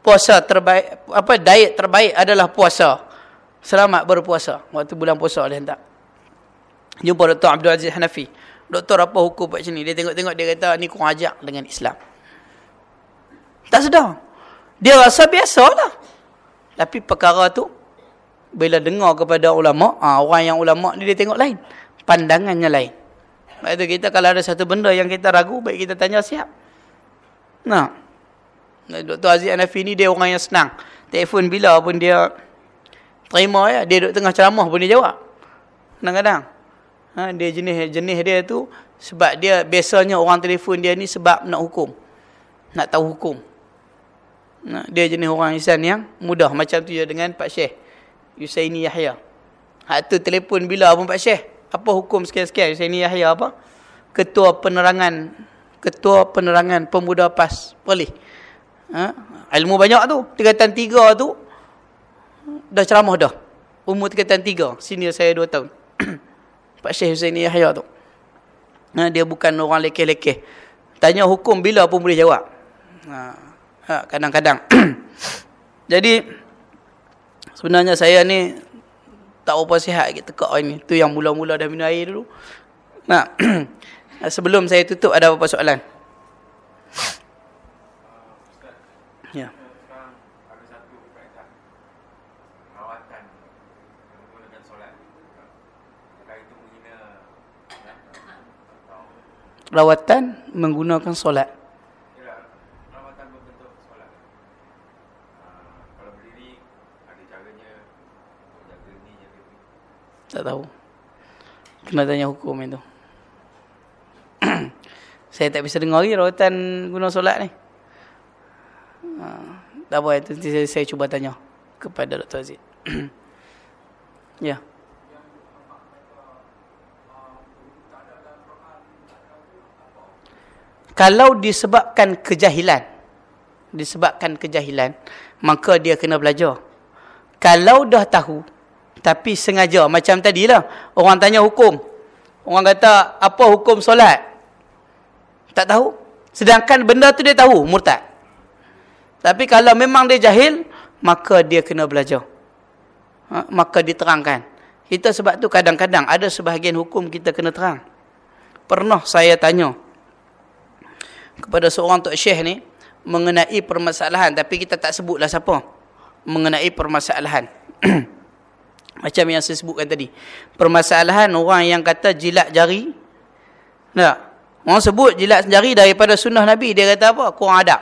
Puasa terbaik, apa diet terbaik adalah puasa. Selamat berpuasa. Waktu bulan puasa dia hentak. Jumpa Dr. Abdul Aziz Hanafi. Doktor apa hukum buat macam ni? Dia tengok-tengok dia kata ni kurang ajak dengan Islam. Tak sedar. Dia rasa biasa lah. Tapi perkara tu bila dengar kepada ulama, ah orang yang ulama ni dia tengok lain pandangannya lain. Sebab itu kita kalau ada satu benda yang kita ragu, baik kita tanya siap. Nah, Dr. Aziz Anafi ni dia orang yang senang. Telefon bila pun dia terima ya, dia duduk tengah ceramah pun dia jawab. Kadang-kadang. Ha, dia jenis-jenis dia tu, sebab dia biasanya orang telefon dia ni sebab nak hukum. Nak tahu hukum. Nah, dia jenis orang insan yang mudah. Macam tu je dengan Pak Syekh. Yusaini Yahya. Hak tu telefon bila pun Pak Syekh apa hukum sekian-sekian saya ni Yahya apa ketua penerangan ketua penerangan pemuda PAS boleh ha? ilmu banyak tu tingkatan tiga tu dah ceramah dah umur tingkatan tiga senior saya dua tahun Pak Syekh Husaini Yahya tu Ha, dia bukan orang lekeh-lekeh. Tanya hukum bila pun boleh jawab. Ha, ha kadang-kadang. Jadi sebenarnya saya ni tak apa sihat kita kak ini. Tu yang mula-mula dah minum air dulu. Nah. Sebelum saya tutup ada apa soalan? Ya. rawatan menggunakan solat. Tak tahu. Kena tanya hukum itu. Saya tak bisa dengar lagi rawatan guna solat ni. Ha, tak apa, itu saya, saya cuba tanya kepada Dr. Aziz. ya. Kalau disebabkan kejahilan, disebabkan kejahilan, maka dia kena belajar. Kalau dah tahu, tapi sengaja, macam tadi lah, orang tanya hukum. Orang kata, apa hukum solat? Tak tahu. Sedangkan benda tu dia tahu, murtad. Tapi kalau memang dia jahil, maka dia kena belajar. Ha? Maka diterangkan. Kita sebab tu kadang-kadang ada sebahagian hukum kita kena terang. Pernah saya tanya, kepada seorang Tok Syekh ni mengenai permasalahan tapi kita tak sebutlah siapa mengenai permasalahan macam yang saya sebutkan tadi. Permasalahan orang yang kata jilat jari. Tak orang sebut jilat jari daripada sunnah Nabi dia kata apa? Kurang adab.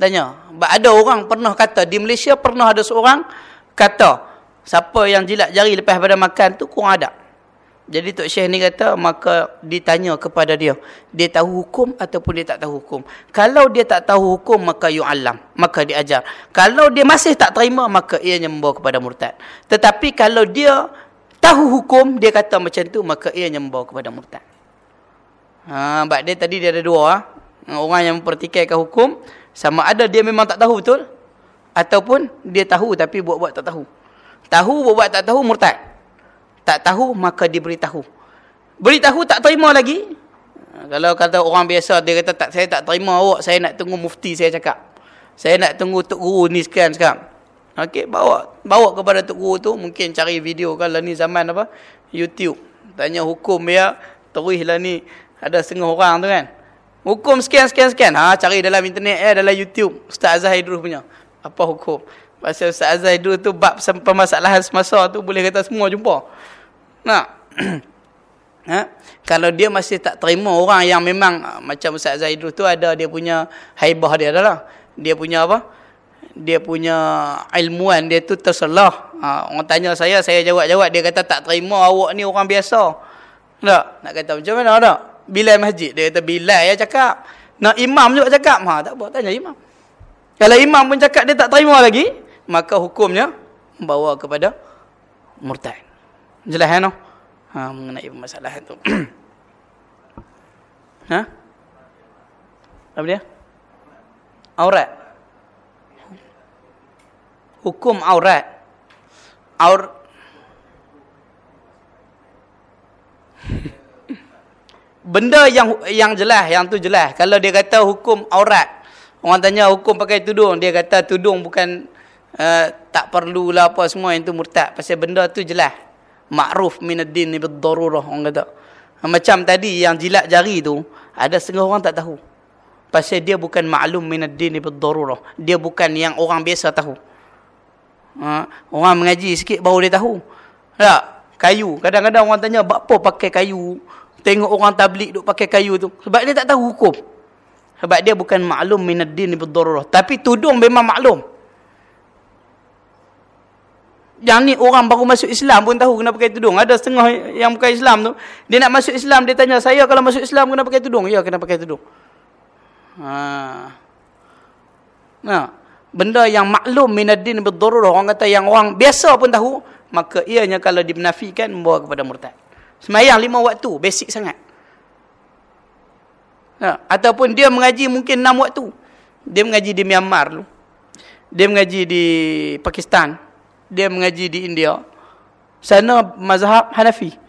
Tanya. Ada orang pernah kata di Malaysia pernah ada seorang kata siapa yang jilat jari lepas pada makan tu kurang adab jadi Tok Syekh ni kata, maka ditanya kepada dia. Dia tahu hukum ataupun dia tak tahu hukum. Kalau dia tak tahu hukum, maka yu'allam. Maka diajar. Kalau dia masih tak terima, maka ianya membawa kepada murtad. Tetapi kalau dia tahu hukum, dia kata macam tu, maka ianya membawa kepada murtad. Ha, sebab dia tadi dia ada dua. Ha? Orang yang mempertikaikan hukum, sama ada dia memang tak tahu betul. Ataupun dia tahu tapi buat-buat tak tahu. Tahu, buat-buat tak tahu, murtad. Tak tahu maka diberitahu. Beritahu tak terima lagi. Kalau kata orang biasa dia kata tak saya tak terima awak, saya nak tunggu mufti saya cakap. Saya nak tunggu tok guru ni sekian sekarang. Okey, bawa bawa kepada tok guru tu mungkin cari video kalau ni zaman apa? YouTube. Tanya hukum ya, teruslah ni ada setengah orang tu kan. Hukum sekian sekian sekian. Ha cari dalam internet ya, dalam YouTube. Ustaz Azhar Idrus punya. Apa hukum? Pasal Ustaz Azhar Idrus tu bab permasalahan semasa tu boleh kata semua jumpa. Nah. ha? Kalau dia masih tak terima orang yang memang ah, macam Ustaz Zaidul tu ada dia punya haibah dia adalah. Dia punya apa? Dia punya ilmuan dia tu tersalah. Ha, orang tanya saya, saya jawab-jawab. Dia kata tak terima awak ni orang biasa. Tak? Nak kata macam mana tak? Bilal masjid. Dia kata Bilal ya cakap. Nak imam juga cakap. Ha, tak apa, tanya imam. Kalau imam pun cakap dia tak terima lagi, maka hukumnya membawa kepada murtad. Jelas kan? Ha, mengenai permasalahan tu. ha? Apa dia? Aurat. Hukum aurat. Aur Benda yang yang jelas, yang tu jelas. Kalau dia kata hukum aurat, orang tanya hukum pakai tudung, dia kata tudung bukan uh, tak perlulah apa semua yang tu murtad. Pasal benda tu jelas ma'ruf minaddin ni bid-darurah orang kata. Macam tadi yang jilat jari tu, ada setengah orang tak tahu. Pasal dia bukan maklum minaddin ni bid-darurah. Dia bukan yang orang biasa tahu. Ha? orang mengaji sikit baru dia tahu. Tak? Kayu. Kadang-kadang orang tanya, apa pakai kayu? Tengok orang tablik duk pakai kayu tu. Sebab dia tak tahu hukum. Sebab dia bukan maklum minaddin ni bid-darurah. Tapi tudung memang maklum. Yang ni orang baru masuk Islam pun tahu kena pakai tudung. Ada setengah yang bukan Islam tu. Dia nak masuk Islam, dia tanya, saya kalau masuk Islam kena pakai tudung? Ya, kena pakai tudung. Ha. Nah, benda yang maklum minaddin berdururah. Orang kata yang orang biasa pun tahu. Maka ianya kalau dimenafikan, membawa kepada murtad. Semayang lima waktu, basic sangat. Nah, ataupun dia mengaji mungkin enam waktu. Dia mengaji di Myanmar tu. Dia mengaji di Pakistan dia mengaji di India sana mazhab Hanafi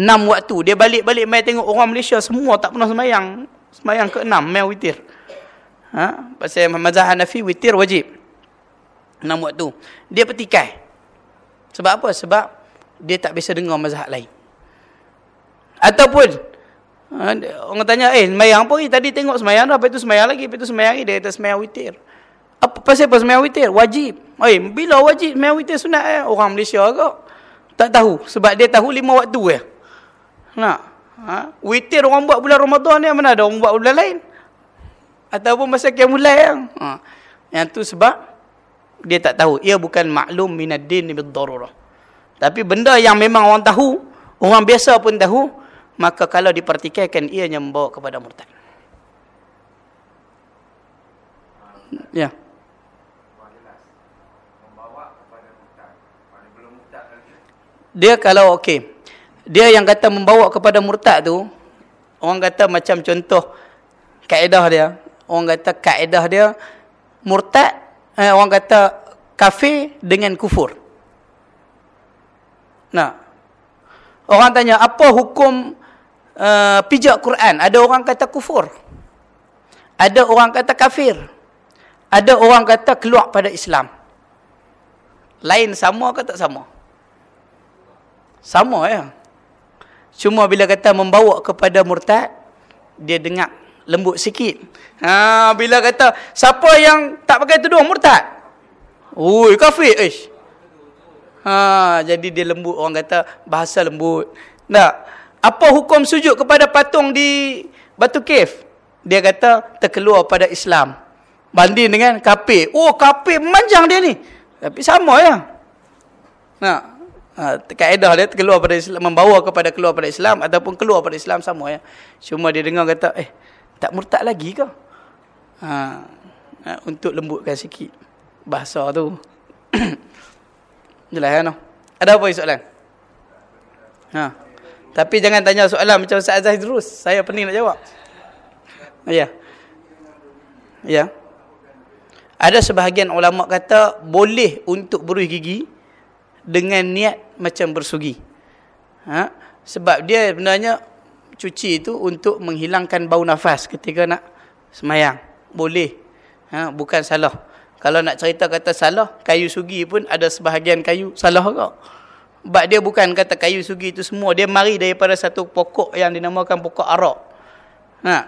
Enam waktu. Dia balik-balik main tengok orang Malaysia semua tak pernah semayang. Semayang ke enam, main witir. Ha? Pasal mazhab Hanafi witir wajib. Enam waktu. Dia petikai. Sebab apa? Sebab dia tak bisa dengar mazhab lain. Ataupun ha, orang tanya, "Eh, semayang apa? Eh, tadi tengok semayang dah, lepas tu semayang lagi, lepas tu semayang lagi." Dia kata semayang witir. Apa pasal apa semayang witir? Wajib. Eh, bila wajib semayang witir sunat eh? Orang Malaysia ke? Tak tahu sebab dia tahu lima waktu ya. Nak. Ha? Witir orang buat bulan Ramadan ni mana ada orang buat bulan lain? Ataupun masa kiam mulai yang. Ha. Yang tu sebab dia tak tahu. Ia bukan maklum minad din bil darurah. Tapi benda yang memang orang tahu, orang biasa pun tahu, maka kalau dipertikaikan ianya membawa kepada murtad. Ya. Dia kalau okey dia yang kata membawa kepada murtad tu orang kata macam contoh kaedah dia. Orang kata kaedah dia murtad eh, orang kata kafir dengan kufur. Nah. Orang tanya apa hukum uh, pijak Quran? Ada orang kata kufur. Ada orang kata kafir. Ada orang kata keluar pada Islam. Lain sama ke tak sama sama ya Cuma bila kata membawa kepada murtad, dia dengar lembut sikit. Ha, bila kata, siapa yang tak pakai tudung murtad? Ui, kafir. Ish. Ha, jadi dia lembut, orang kata bahasa lembut. Tak. Apa hukum sujud kepada patung di Batu Cave? Dia kata terkeluar pada Islam. Banding dengan kafir. Oh, kafir manjang dia ni. Tapi sama ya. Nah, ha, kaedah dia keluar pada Islam membawa kepada keluar pada Islam ataupun keluar pada Islam sama ya. Cuma dia dengar kata eh tak murtad lagi ke? Ha, ha untuk lembutkan sikit bahasa tu. Jelas kan ada apa soalan? Ha. Tapi jangan tanya soalan macam Ustaz Azhar terus. Saya pening nak jawab. Ya. Ya. Ada sebahagian ulama kata boleh untuk beruih gigi dengan niat macam bersugi. Ha? Sebab dia sebenarnya cuci itu untuk menghilangkan bau nafas ketika nak semayang. Boleh. Ha? Bukan salah. Kalau nak cerita kata salah, kayu sugi pun ada sebahagian kayu salah ke? Sebab dia bukan kata kayu sugi itu semua. Dia mari daripada satu pokok yang dinamakan pokok arak. Ha?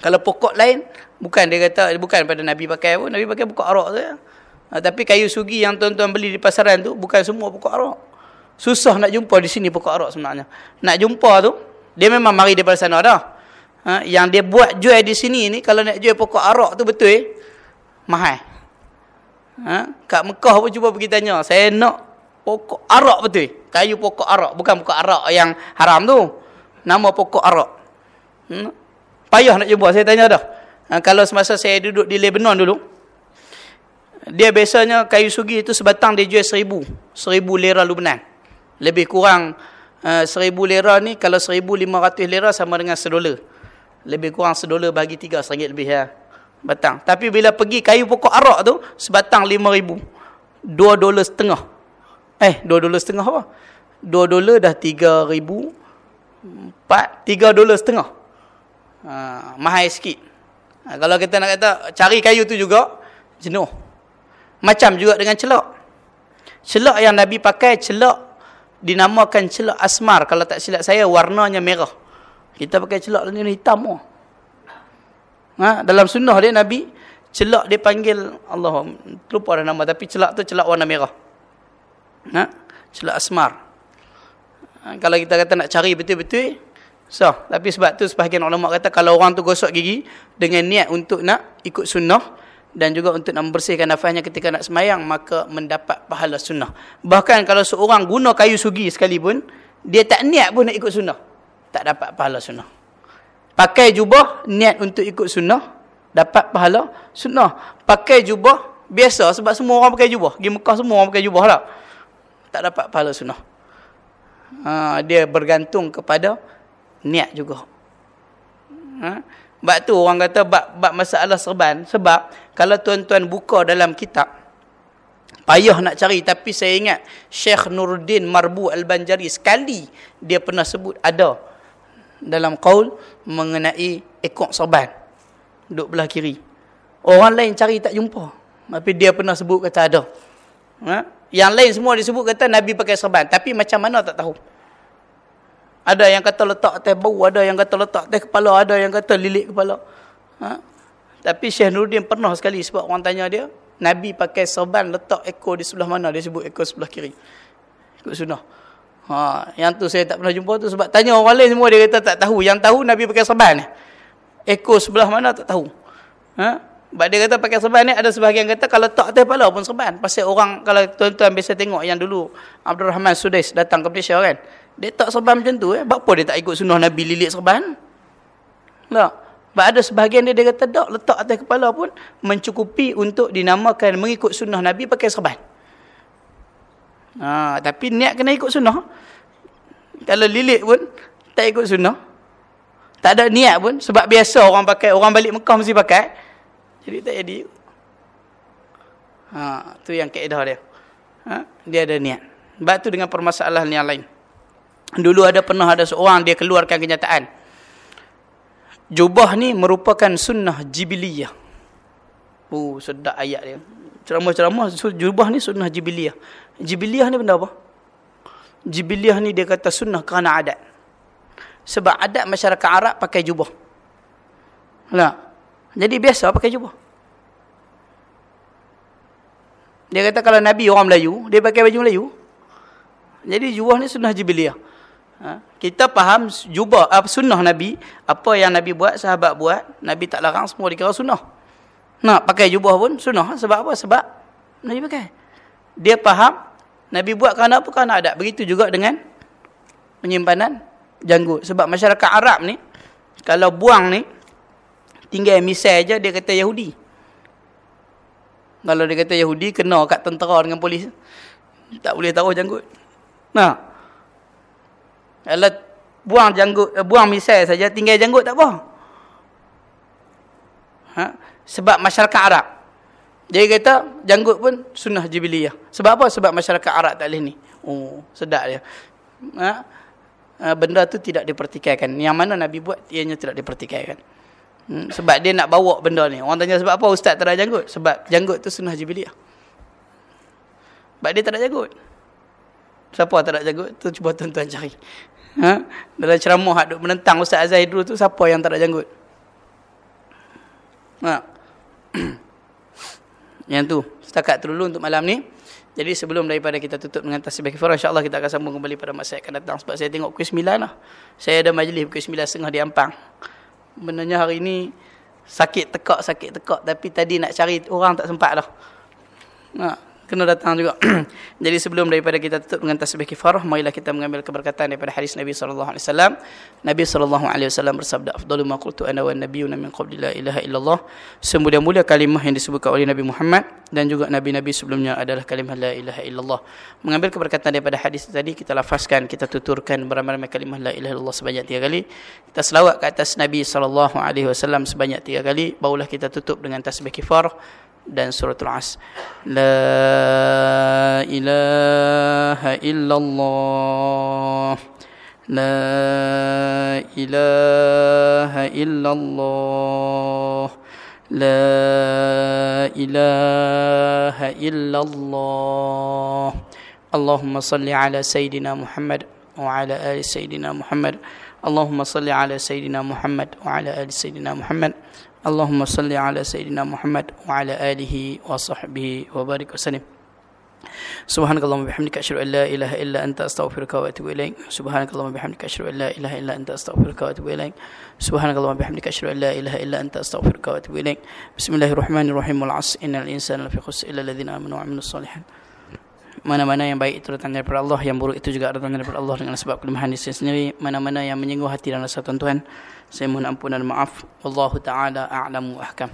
Kalau pokok lain, bukan dia kata, bukan pada Nabi pakai pun. Nabi pakai pokok arak saja. Ha, tapi kayu sugi yang tuan-tuan beli di pasaran tu bukan semua pokok arak. Susah nak jumpa di sini pokok arak sebenarnya. Nak jumpa tu, dia memang mari daripada sana dah. Ha, yang dia buat jual di sini ni, kalau nak jual pokok arak tu betul eh? Mahal. Ha, kat Mekah pun cuba pergi tanya. Saya nak pokok arak betul Kayu pokok arak. Bukan pokok arak yang haram tu. Nama pokok arak. Hmm? Payah nak jumpa. Saya tanya dah. Ha, kalau semasa saya duduk di Lebanon dulu, dia biasanya kayu sugi itu sebatang dia jual seribu. Seribu lira Lubnan. Lebih kurang uh, seribu lira ni kalau seribu lima ratus lira sama dengan sedolar. Lebih kurang sedolar bagi tiga seringgit lebih ya. Batang. Tapi bila pergi kayu pokok arak tu sebatang lima ribu. Dua dolar setengah. Eh, dua dolar setengah apa? Dua dolar dah tiga ribu. Empat, tiga dolar setengah. Uh, mahal sikit. Uh, kalau kita nak kata cari kayu tu juga, jenuh. Macam juga dengan celak. Celak yang Nabi pakai, celak dinamakan celak asmar. Kalau tak silap saya, warnanya merah. Kita pakai celak ni hitam. Oh. Ha? Dalam sunnah dia, Nabi, celak dia panggil, Allah, lupa dah nama. Tapi celak tu celak warna merah. Ha? Celak asmar. Ha? Kalau kita kata nak cari betul-betul, so. Tapi sebab tu sebahagian ulama kata, kalau orang tu gosok gigi, dengan niat untuk nak ikut sunnah, dan juga untuk membersihkan nafasnya ketika nak semayang maka mendapat pahala sunnah. Bahkan kalau seorang guna kayu sugi sekalipun dia tak niat pun nak ikut sunnah. Tak dapat pahala sunnah. Pakai jubah niat untuk ikut sunnah dapat pahala sunnah. Pakai jubah biasa sebab semua orang pakai jubah. Pergi Mekah semua orang pakai jubah lah. Tak dapat pahala sunnah. Ha, dia bergantung kepada niat juga. Ha? Sebab tu orang kata bab, bab masalah serban. Sebab kalau tuan-tuan buka dalam kitab. payah nak cari tapi saya ingat Syekh Nuruddin Marbu Al-Banjari sekali dia pernah sebut ada dalam qaul mengenai ekor sorban duduk belah kiri orang lain cari tak jumpa tapi dia pernah sebut kata ada ha? yang lain semua disebut kata Nabi pakai sorban tapi macam mana tak tahu ada yang kata letak atas bau ada yang kata letak atas kepala ada yang kata lilit kepala ha? tapi Syekh Nuruddin pernah sekali sebab orang tanya dia Nabi pakai sorban letak ekor di sebelah mana? Dia sebut ekor sebelah kiri. Ikut sunnah. Ha, yang tu saya tak pernah jumpa tu sebab tanya orang lain semua dia kata tak tahu. Yang tahu Nabi pakai sorban. Ekor sebelah mana tak tahu. Ha? Sebab dia kata pakai sorban ni ada sebahagian kata kalau tak atas kepala pun sorban. Pasal orang kalau tuan-tuan biasa tengok yang dulu Abdul Rahman Sudais datang ke Malaysia kan. Dia tak sorban macam tu eh. Kenapa dia tak ikut sunnah Nabi lilit sorban? Tak. Sebab ada sebahagian dia, dia kata, tak letak atas kepala pun mencukupi untuk dinamakan mengikut sunnah Nabi pakai serban. Ha, tapi niat kena ikut sunnah. Kalau lilit pun tak ikut sunnah. Tak ada niat pun sebab biasa orang pakai, orang balik Mekah mesti pakai. Jadi tak jadi. Ha, tu yang kaedah dia. Ha, dia ada niat. Sebab tu dengan permasalahan yang lain. Dulu ada pernah ada seorang dia keluarkan kenyataan jubah ni merupakan sunnah jibiliyah. Oh, sedap ayat dia. Ceramah-ceramah jubah ni sunnah jibiliyah. Jibiliyah ni benda apa? Jibiliyah ni dia kata sunnah kerana adat. Sebab adat masyarakat Arab pakai jubah. Lah. Jadi biasa pakai jubah. Dia kata kalau Nabi orang Melayu, dia pakai baju Melayu. Jadi jubah ni sunnah jibiliyah. Ha? Kita faham jubah apa sunnah Nabi, apa yang Nabi buat, sahabat buat, Nabi tak larang semua dikira sunnah. Nak pakai jubah pun sunnah sebab apa? Sebab Nabi pakai. Dia faham Nabi buat kerana apa? Kerana ada. Begitu juga dengan penyimpanan janggut. Sebab masyarakat Arab ni kalau buang ni tinggal misai aja dia kata Yahudi. Kalau dia kata Yahudi kena kat tentera dengan polis. Tak boleh taruh janggut. Nah, kalau buang janggut, eh, buang misai saja, tinggal janggut tak apa. Ha? Sebab masyarakat Arab. Dia kata janggut pun sunnah jibiliyah. Sebab apa? Sebab masyarakat Arab tak boleh ni. Oh, sedap dia. Ha? ha? Benda tu tidak dipertikaikan. Yang mana Nabi buat, ianya tidak dipertikaikan. Hmm? Sebab dia nak bawa benda ni. Orang tanya sebab apa ustaz tak ada janggut? Sebab janggut tu sunnah jibiliyah. Sebab dia tak ada janggut. Siapa tak ada janggut? Tu cuba tuan-tuan cari. Ha? Dalam ceramah hak duk menentang Ustaz Azhar dulu tu siapa yang tak ada janggut? Ha. yang tu setakat tu dulu untuk malam ni. Jadi sebelum daripada kita tutup dengan tasbih kifar insya-Allah kita akan sambung kembali pada masa yang akan datang sebab saya tengok pukul 9 lah. Saya ada majlis pukul 9.30 di Ampang. Benarnya hari ini sakit tekak sakit tekak tapi tadi nak cari orang tak sempat dah. Ha kena datang juga. Jadi sebelum daripada kita tutup dengan tasbih kifarah, marilah kita mengambil keberkatan daripada hadis Nabi sallallahu alaihi wasallam. Nabi sallallahu alaihi wasallam bersabda, "Afdalu ma qultu ana wan nabiyyuna min qabli la ilaha illallah." Semulia-mulia kalimah yang disebutkan oleh Nabi Muhammad dan juga nabi-nabi sebelumnya adalah kalimah la ilaha illallah. Mengambil keberkatan daripada hadis tadi, kita lafazkan, kita tuturkan beramai-ramai kalimah la ilaha illallah sebanyak tiga kali. Kita selawat ke atas Nabi sallallahu alaihi wasallam sebanyak tiga kali, barulah kita tutup dengan tasbih kifarah dan suratul as la ilaha illallah la ilaha illallah la ilaha illallah اللهم صل على سيدنا محمد وعلى ال سيدنا محمد اللهم صل على سيدنا محمد وعلى Allahumma salli ala Sayyidina Muhammad wa ala alihi wa sahbihi wa barik wa salim. Subhanakallahumma bihamdika asyhadu an la ilaha illa anta astaghfiruka wa atubu ilaik. Subhanakallahumma bihamdika asyhadu an la ilaha illa anta astaghfiruka wa atubu ilaik. Subhanakallahumma bihamdika asyhadu an la ilaha illa anta astaghfiruka wa atubu ilaik. Bismillahirrahmanirrahim. Wal 'asr innal insana lafi khusr illa alladhina amanu wa 'amilus salihin mana-mana yang baik itu datang daripada Allah yang buruk itu juga datang daripada Allah. Dengan sebab kelemahan diri sendiri mana-mana yang menyinggung hati dan rasa tuan-tuan saya mohon ampun dan maaf. Wallahu taala a'lamu ahkam